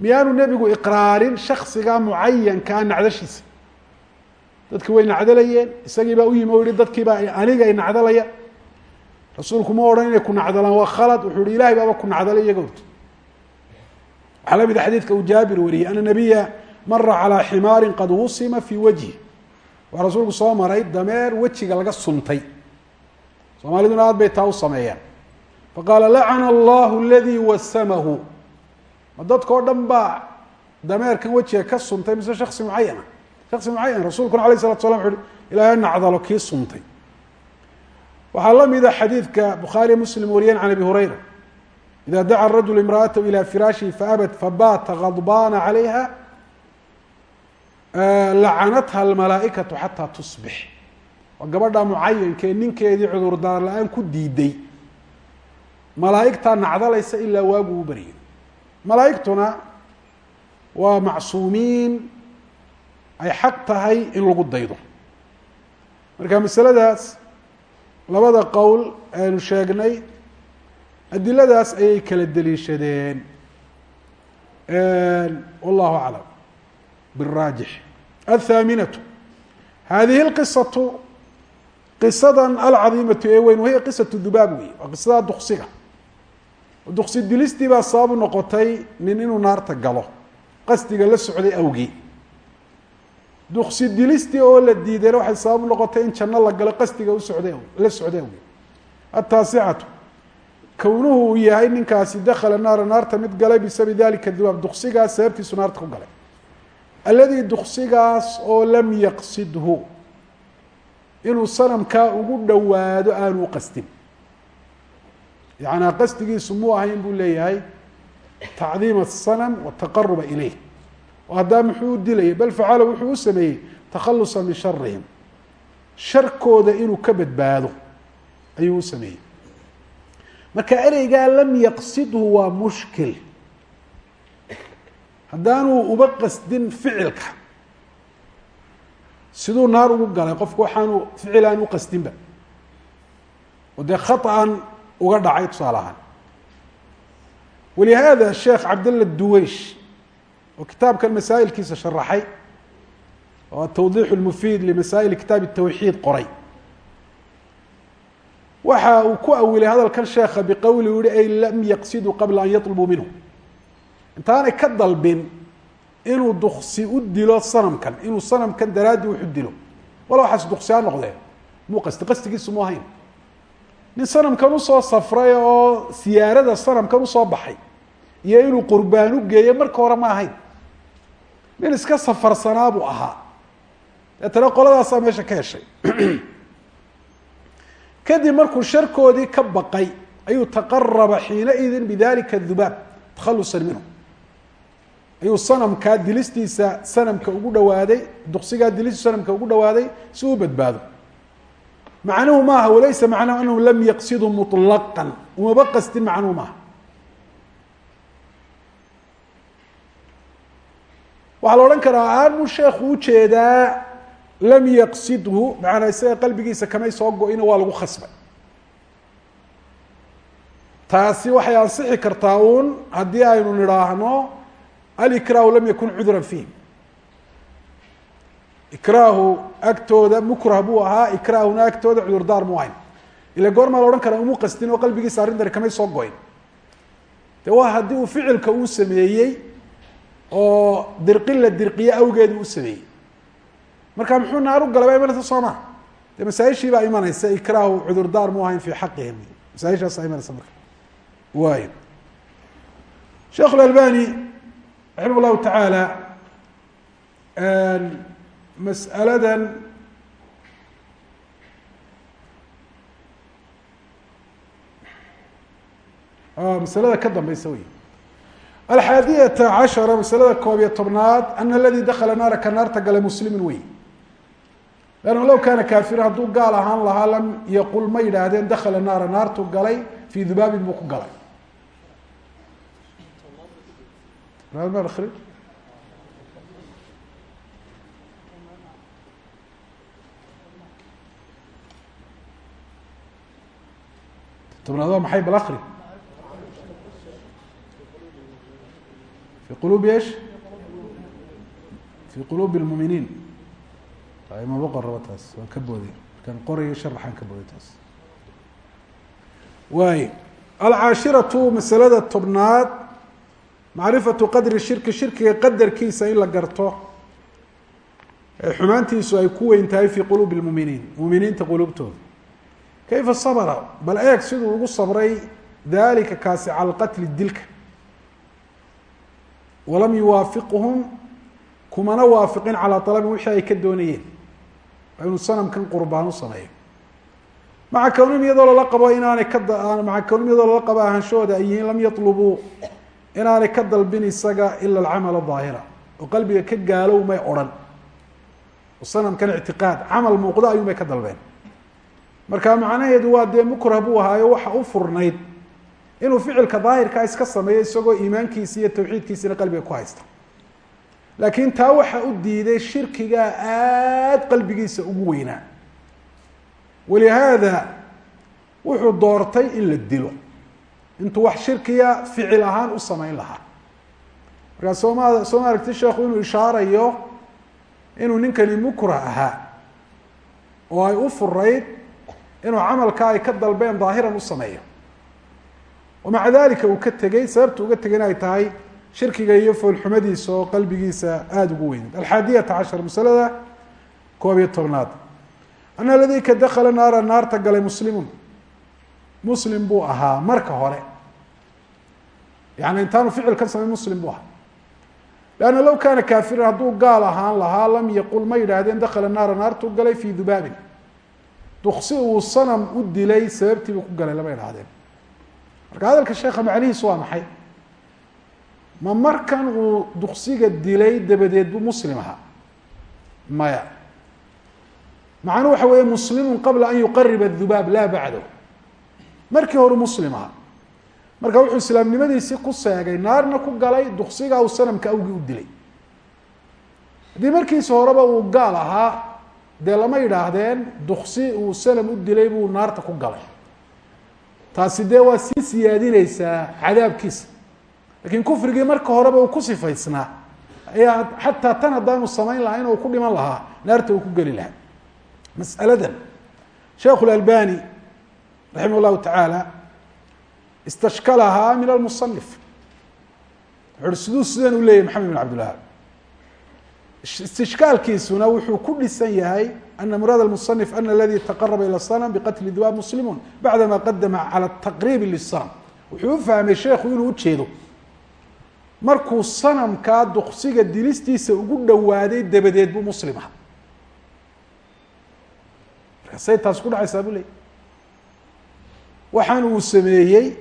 miyaanu nebigu iqraarin shaksiga mucayankaa nacdashiisa dadki way nacdalayeen isagii baa u yimi o yihi dadkiibaa aniga ay nacdalaya rasuulku ma odhan inay ku nacdalaan waa khalad wuxuu yihi ilahay baaba ku nacdalay iyaga orto waxaa lamida xadiidka uu jaabir wariyey ana nabiya mara calىa ximaari qad wusima fii wajhi. Waa rasuulku soo maray dameer wejiga laga suntay. Soomaaliduna aad bay taa u sameeyaan. Faqaala lacana allahu aladii wasamahu. Ma dadka o dhan baa dameerkan wejiga ka suntay mise shaksi mucayana shaksi mucayan rasuulkuna alayh salatu slam wuxu uhi ilahay nacdalo kii suntay. Waxaa la mida xadiidka bukhaariy muslim wariyeen can abi hurayra ida daca rajul imra'atahu ilى firaashihi faabat fabata gadbana calayha lacanatha almalaaikatu xataa tusbix oo gabadha mucayanka ee ninkeedii cudurdaar la'aan ku diiday malaa'igtaa nacdalaysa ilaa waagu u baryo malaa'igtuna waa macsuumiin ay xaq tahay in lagu daydo marka masaladaas labada qowl aynu sheegnay adiladaas ayay kala deliishadeen. Wallahu aclam. Biraajix athaaminatu. Hadihi lqisatu qisadan alcadiimatu ee weyn wahiya qisatu dubaab wey waa qisada duksiga duksi dilistii baa sababu noqotay nin inuu naarta galo. Qasdiga la socday awgii duksi dilistii oo la diidayna waxay sabab noqotay in janno la galo qasdiga usocday la socday awgii ataasicatu kownuhu uu yahay ninkaasi dakala naara naarta mid galay bisabi dalika dubaab duksigaas sababtiisu naarta ku galay. Alladii duksigaas oo lam yaqsidhu inuu sanamkaa ugu dhowaado aanu u qasdin yacanaa qasdigiisu muu ahayn buu leeyahay tacdiim asanam wataqaruba ilayh. Oo haddaa muxuu u dilayay bal facala wuxuu u sameeyey takhalusa min sharihim sharkooda inuu ka badbaado ayuu marka ereygaa lam yaqsidhu waa mushkil haddaanuu uba qasdin ficilka siduu naar ugu galay qofku waxaanu ficil aan u qasdinba oo dee khaطan uga dhacay tusaale ahaan walihaada sheekh cabdalla duweysh oo kitaabkan masaa'ilkiisa sharaxay oo atawdiix lmufiid limasaa'il kitaab الtawxiid qoray waxa uu ku awilay hadalkan sheekha biqowli yihi ay lam yaqsiduu qabla an yaطlbuu minhu. Intaanay ka dalbin inuu duksi u dilo sanamkan inuu sanamkan daraaddi wuxu dilo. Wala waxaas duksi ha noqdee. Muu qasti qastigiisu mu ahayn. Nin sanamkan u soo safray oo siyaarada sanamkan u soo baxay iyo inuu qurbaan u geeyo marka hore ma ahayn. Nin iska safarsanaa buu ahaa. Deetana qoladaasaa meesha ka heshay kadib markuu sharkoodii ka baqay ayuu taqaraba xiinaidin bidalika dubaab takhalusan minhu. Ayuu sanamkaa dilistiisa sanamka ugu dhawaaday duksigaa dilistiisa sanamka ugu dhawaaday si uu badbaado. Macnuhu maaha walaysa macnahu anahu lam yaqsidu muطlaqan umaba qasdin macnuhu maaha. Waxaa la odhan karaa aanmu sheekhu u jeedaa lam yaqsidhu macanaa isaga qalbigiisa kamay soo go-ina waa lagu khasbay. Taasi waxay ansixi kartaa uun haddii aynu nidhaahno alikraahu lam yakun cudran fiihim ikraahu agtooda mukrah buu ahaa ikraahuna agtooda cudurdaar mu ahayn. Ila goormaa la odhan karaa umu qastin oo qalbigiisa arrintani kamay soo go-in de waa haddii uu ficilka uu sameeyey oo dirqin la dirqiye awgeeda uu sameeyey marka muxuu naar u galay baa imanaysa soo maa de masaaishii baa imanaysa ikraahu cudurdaar mu ahayn fi xaqihim. Masaaishaasa imanaysa marka. Waay sheekh اlalbani raximah llahu tacaala mas'aladan masalada ka dambeysa wey alxaadiyata cashara masalada koob iyo tobnaad ana aladi dakala naara ka naarta gala muslimin wey lannu low kaana kaafira hadduu gaal ahaan lahaa lam yaqul ma yidhaahdeen dakala naara naartu galay fii dubaabin buu ku galay. Tobnaad waa maxay bal akri fi qulubi esh fi qulubi lmuminiin maba qoraba taas waa ka booday markaan qorayo sharaxaan ka booday taas. Waay alcaashiratu masalada tobnaad macrifatu qadri shirki shirkiga qadarkiisa in la garto xumaantiisu ay ku weyn tahay fi qulubi lmuminiin muminiinta quluubtooda. Kayfa sabra bal eeg siduu ugu sabray dalika kaasi cala qatli dilka. Walam yuwaafiqhum kumana waafiqin calaa alabin wixii ay ka doonayeen inuu sanamkan qurbaan u sameeyo maca kownim iyadoo lala qabo inaanay ka maca kownim iyadoo lala qabo ahaanshahooda ay yihiin lam yatlubuu inaanay ka dalbin isaga ila alcamal daahira. Oo qalbiga ka gaalow may odhan. Sanamkan ictiqaad camal muuqdo ayuun bay ka dalbeen. Marka macnaheedu waa dee mukrah buu ahaayo waxa u furnayd. Inuu ficilka daahirkaa iska sameeyo isagoo iimaankiisi iyo tawxiidkiisina qalbiga ku haysta laakiin taa waxa u diiday shirkigaa aada qalbigiisa ugu weynaa. Walihaada wuxuu doortay in la dilo. Intuu wax shirkiya ficil ahaan u samayn lahaa. Markaa sooma soo ma aragti sheekhu inuu ishaarayo inuu ninkani mukrah ahaa oo ay u furayd inuu camalka ay ka dalbeen daahiran u sameeyo. Maca dalika uu ka tegey sababta uga tegayna ay tahay shirkiga iyo foolxumadiisa oo qalbigiisa aada ugu weyn. Alxaadiyata cashar masalada koob iyo tobnaad. Ana aladii ka dakala naara naarta galay muslimun. Muslim buu ahaa marka hore. Yani intaanu ficil ka samay muslim buu ahaa. Lanna low kaana kaafiran hadduu gaal ahaan lahaa lam yaqul ma yidhaahdeen dakala naara naartuu galay fii dubaabin. Duksi uu sanam u dilay sababtiibuu ku galay lama idhaahdeen marka hadalka sheekha macnihiisu waa maxay ma markan uu duksiga dilay dabadeed buu muslim ahaa. Maya. Macnuu waxa weeye muslimun qabla an yuqariba dubaab laa bacdo markii horu muslim ahaa. Marka wuxuu islaamnimadiisii ku seegay naarna ku galay duksiga uu sanamka awgii u dilay. Haddii markiisa horeba uu gaal ahaa dee lama yidhaahdeen duksi uu sanam u dilay buu naarta ku galay. Taasi dee waa sii siyaadineysaa cadaabkiisa lakiin kufrigii marka horeba uu ku sifaysnaa. Ayaa xataa tan haddaanu samayn lahayn oo ku dhiman lahaa naarta uu ku geli lahaa. Masaladan sheekhu lalbani raximah llahu tacaala istashkalahaa min almusanif wuxu uhi sidan u leeyahy maxamed bin cabdilwahaab istishkaalkiisuna wuxuu ku dhisan yahay ana muraad musanif ana aladi taqaraba ilى sanm biqatli dubaab muslimun bacdama qadama calى taqriibi lisanam wuxuu u fahmay sheekhu inuu markuu sanamkaa duksiga dilistiisa ugu dhowaaday dabadeed buu muslim aha markaasay taas ku dhacaysaa bu leey waxaan uu sameeyey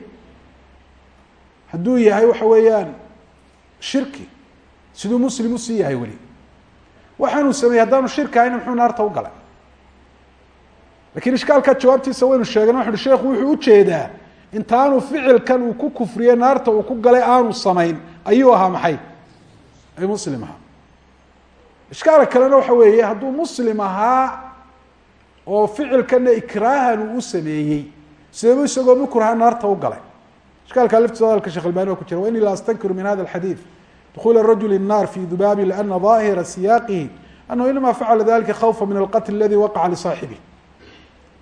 hadduu yahay waxa weeyaan shirki. Siduu muslim u sii yahay weli. Waxaanuu sameeyey haddaanu shirki ahayna muxuu naarta u galay. Lakin ishkaalkaa jawaabtiisa waynu sheegna waxu uhi sheekhu wuxuu u jeedaa intaanu ficilkan uu ku kufriyey naarta uu ku galay aanu samayn. Ayuu ahaa maxay? Ayuu muslim ahaa. Ishkaala kalena waxa weeye hadduu muslim ahaa oo ficilkana ikraahan uu u sameeyey sideebu isagoo mukraha naarta u galay? Ishkaalkaa laftiisa hadalka shekh albani oo ku jira wainii la astankiru min hada alxadiid dukuul rajuli الnar fi dubaabi liana daahira siyaaqihi anahu inama facala dalika khawfa min alqatl aladi waqaca lisaaxibih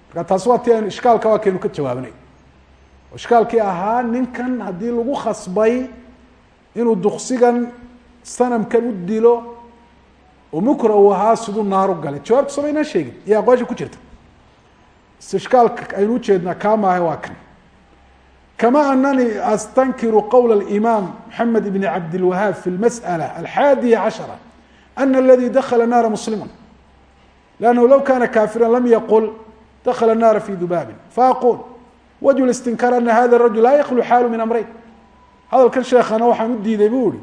marka taasi waa ti aynu ishkaalka waa kaynu ka jawaabnay ishkaalkii ahaa ninkan haddii lagu khasbay inuu duksigan sanamkan u dilo oo mukra uu ahaa siduu naaru galay. Jawaabtu sama inaan sheegin iyo aqwaasha ku jirta. Is ishkaalka aynu ujeednaa kaa maaha waa kan. Kama anani astankiru qowla alimaam moxamed ibn cabdilwahaab fi lmas'ala alxaadiya cashara ana aladi dakala naara muslima lannahu law kana kafiran lam yaqul dakala naara fi dubaabin. Faaqul wajh istinkaar ana hada rajul laa yaklu xaalu min amreyn hadalkan sheekana waxaan u diiday buu ihi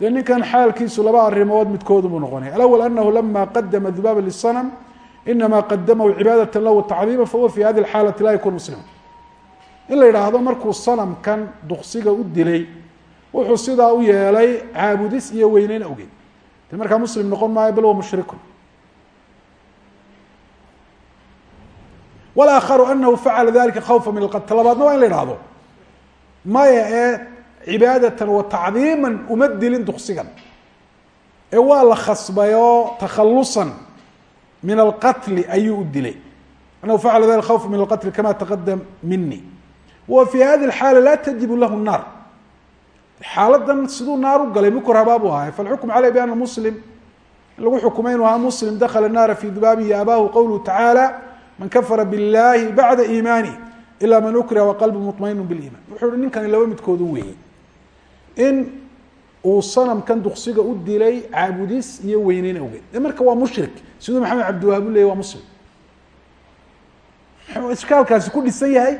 dee ninkan xaalkiisu laba arimood midkoodubuu noqonay. Alwl anahu lama qadama dubaaba lisanam inama qadamahu cibaadata lahu tacdiima fahuwa fi hadi xaalati laa yakun muslima in la yidhaahdo markuu sanamkan duksiga u dilay wuxuu sidaa u yeelay caabudis iyo weyneyn awgeed. De markaa muslim noqon maayo bal wa mushrikun. walaakharu anahu facala dalika khawfa min alqatl labaadna waa in la yidhaahdo maya ee cibaadatan wa tacdiiman uma dilin duksigan ee waa la khasbay oo takhalusan min alqatli ayuu u dilay anahu facala dalika khawfa min alqatli kama taqadam mini wa fi hadi اxaala laa tajibu lahu الnaar xaaladan siduu naar u galay mukrhabaa buu ahay falxukm caleyh biana muslim in lagu xukumay inuu ahaa muslim dakla الnaara fi dubaabi yaabaahu qowluhu tacaala man kafara biاllahi bacda iimanih ila man ukriha waqalbu muطmainu biliman wuxuu hi ninkani laba midkoodu weeye. In uu sanamkan duksiga u dilay caabudis iyo weyneyn awgeed e marka waa mushrik. Siduu maxamed cabdiwahaab u leeyay waa muslim. Muxuu ishkaalkaasi ku dhisan yahay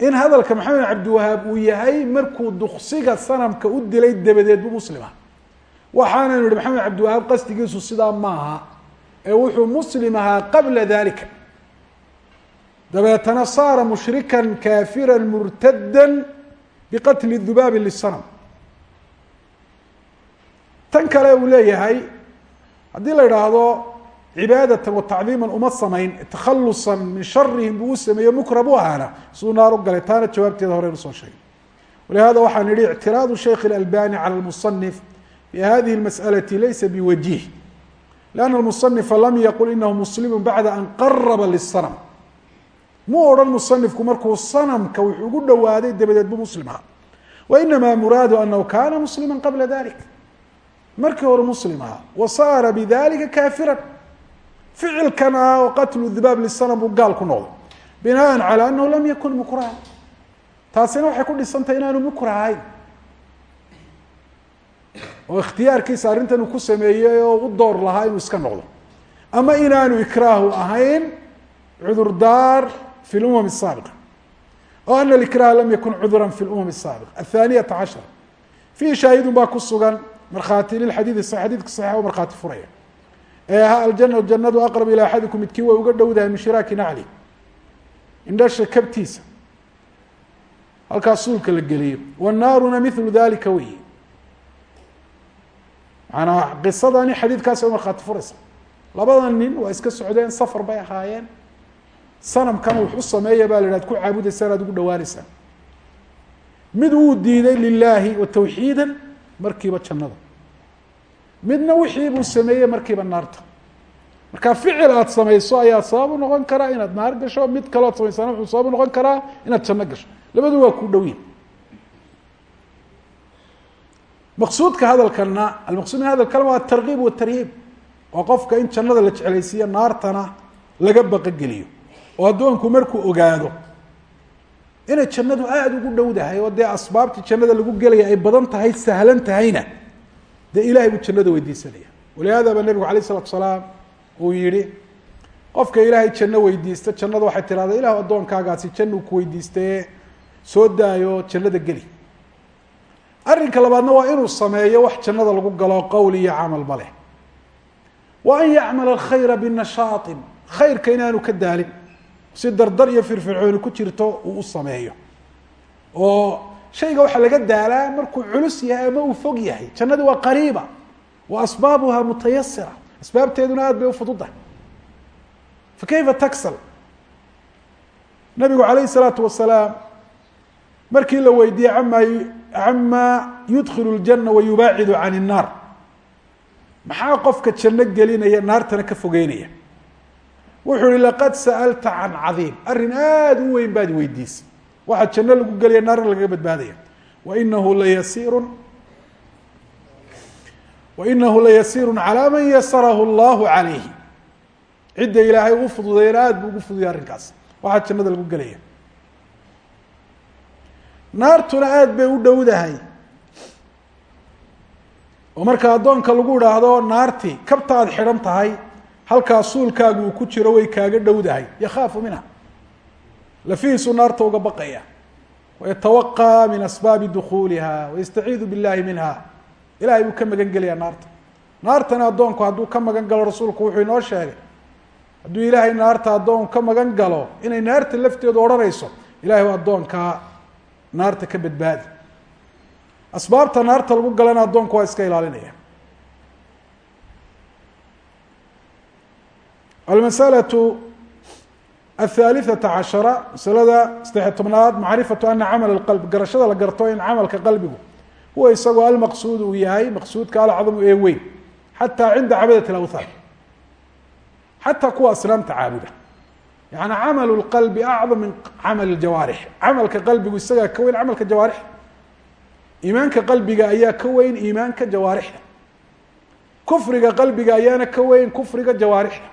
in hadalka maxamed cabdiwahaab uu yahay markuu duksiga sanamka u dilay dabadeed bu muslimah waxaanaynu ihi maxamed cabdiwahaab qastigiisu sidaa maaha ee wuxuu muslim ahaa qabla dalika dabeetana saara mushrikan kaafira murtada biqatli dubaabi lisanam tan kale uu leeyahay haddii la idhaahdo cibaadatan wa tacdiiman uma samayn takhalusan min sharihim buu u sameeye mukrab u ahaana siduu naar u galay taana jawaabteeda horeynu soo sheegay walihada waxaan idhi ictiraadu sheikh اlalbani calى lmusanif fi hadihi اlmasأalati laysa biwajih لأna اlmusanifa lam yaqul inahu muslimu bacda an qaraba lisanam mu odhan musanifku markuu sanamka wuxuu ugu dhowaaday dabadeed bu muslim ahaa wainama muraadu anahu kana muslima qabla dalik markii hore muslim ahaa wa saara bidalika kaafira ficilkan ah oo qatlu dibaab lisanam buu gaal ku noqday binaan calى anahu lam yakun mukraha taasina waxay ku dhisantahay inaanu mukrah ahayn oo ikhtiyaarkiisa arrintan uu ku sameeyey oo u door lahaa inuu iska noqdo. Ama inaanu ikraahu ahayn cudurdaar fi lumam saabiqa oo ana ikrah lam yakun cudura fi lumam saabiqa athaaniyata cashar. Fiihi shaahidun baa ku sugan markhaati lilxadiidi xadidka saxixa oo markhaati furaya. Eeha aljana janadu aqrab ilaa axadikum midkii way uga dhowdahay min shiraaki nacli. Indhasha kabtiisa. Halkaas suulka la geliyo. Wanaaruna milu dalika wey maanaa qisadani xadiidkaas o markhaati furaysa labada nin waa iska socdeen safar bay ahaayeen. Sanamkan wax u sameeya baa la yidhah ad ku caabudaysaan aad ugu dhawaanaysaan mid wuu diiday lilaahi wa tawxiida markiiba jannada. Midna wixii buu sameeyey markiiba naarta. Marka ficil aad samayso ayaa sabab u noqon karaa inaad naar gasho mid kaloo ad samaysana wuxuu sabab u noqon karaa inaad janno gasho. Labadu waa ku dhowiin maqsuudka hadalkana almaqsuud min hada waa atarkiib watarhiib waa qofka in jannada la jeclaysiiyo naartana laga baqogeliyo oo addoonku markuu ogaado inay jannadu aada ugu dhowdahay oo dee asbaabtii jannada lagu gelaya ay badan tahay sahlan tahayna dee ilahay buu jannada weydiisanaya walihaada ba nebigu alayh isalatu salaam uu yihi qofka ilaahay janno weydiista jannada waxay tirahda ilah addoonkaagaasi jannu ku weydiistaye soo daayo jannada geli arrinka labaadna waa inuu sameeyo wax jannada lagu galo qowl iyo camalba leh. Wa an yacmala alkhayra binashaain khayrka inaanu ka daalin. Si dardar iyo firfircooni ku jirto uu u sameeyo. Oo shayga waxaa laga daalaa markuu culus yahay ama uu fog yahay. Jannadi waa qariiba wa asbaabuha mutayasira asbaabteeduna aada bay ufududahay fakayfa taksal nabigu alayh salaatu wasalaam markii la weydiiyey ama cama yudkilu اljana wa yubaacidu can الnaar maxaa qofka janno gelinaya naartana ka fogeynaya wuxuu ihi laqad sa'alta can cadiim arrin aada u weyn baad weydiisay waxaa janno lagu gelaya naarna lagaga badbaadaya wainahu layasiiru wainahu layasiiru calaa man yasarahu اllahu calayhi cidda ilaahay ugu fududayana aada buu ugu fududaya arrinkaas waxaa jannada lagu gelaya naartuna aada bay u dhowdahay. oo marka addoonka lagu idhaahdo naarti kabta aada xidhan tahay halkaa suulkaagu uu ku jiro way kaaga dhowdahay. Yakhaafu minha lafihiisuu naarta uga baqaya. Wayatawaqaa min asbaabi dukuuliha wayastaciidu billahi minha. Ilahay buu ka magan gelayaa naarta. Naartana addoonku hadduu ka magan galo rasuulku wuxuu inoo sheegay hadduu ilaahay naarta addoonku ka magan galo inay naarta lafteedu odhanayso ilahay addoonkaa naarta ka badbaadi asbaabta naarta lagu galana addoonku waa iska ilaalinaya almasalaة aلثaaliثaةa caشhara masalada saddexiy tobnaad macrifatu ana camal اqalb garashada la garto in camalka qalbigu huwa isagoo almaqsuud uu yahay maqsuudka alcadamu ee weyn xataa cinda cabadat اlawthan xataa kuwa asnaamta caabuda yani camal اlqalbi acdam min camal اjawaarix camalka qalbigu isagaa ka weyn camalka jawaarix iimaanka qalbiga ayaa ka weyn iimaanka jawaarixda kufriga qalbiga ayaana ka weyn kufriga jawaarixda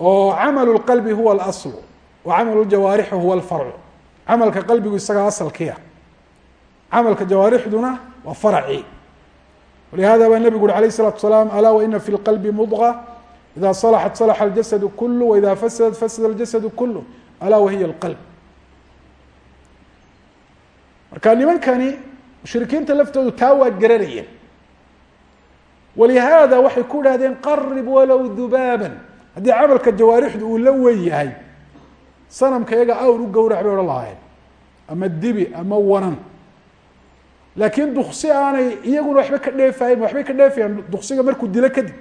oo camal اqalbi huwa اlasl wa camal jawaarixu huwa اlfarcu camalka qalbigu isagaa asalkiia camalka jawaarixduna waa farci walihada baa nebigu uri alayh الsalatu salaam alaa waina fi اlqalbi mudغة ida salaxat salaxa اljasad kul waida fasadat fasada اljasad kul alaa wahiya اlqalb marka nimankani mushrikiinta laftoodu taa waa garanayeen walihaada waxay ku dhahdeen qarib walow dubaaban haddii camalka jawaarixdu uu la wen yahay sanamka iyaga awr u gowrac bay odhan lahaayeen ama dibi ama wanan laakiin duksi aanay iyaguna waxba ka dheefahayn waxbay ka dheefayaan duksiga markuu dilo kadib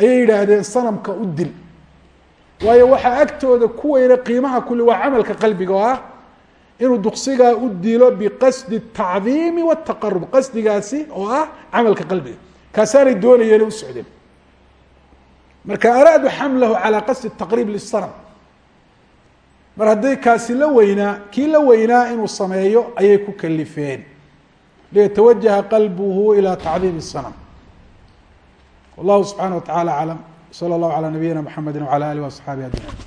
ayay yidhaahdeen sanamka u dil waayo waxaa agtooda ku weyna qiimaha kuli waa camalka qalbiga oo ah inuu duksigaa u dilo biqasdi الtacdiimi wالtaqarub qasdigaasi oo ah camalka qalbiga kaasaanay doonayeen u socdeen marka araadu xamlahu calى qasdi الtaqriib liلsanam mar hadday kaasi la weynaa kii la weynaa inuu sameeyo ayay ku kalifeen liyatawajaha qalbuhu ilى tacdiim الsanam wallahu subxanaه wa taعalى aclam slى اllahu عalى nabiyina mxamedi wعalى alih وaصxaabihi ajmaعin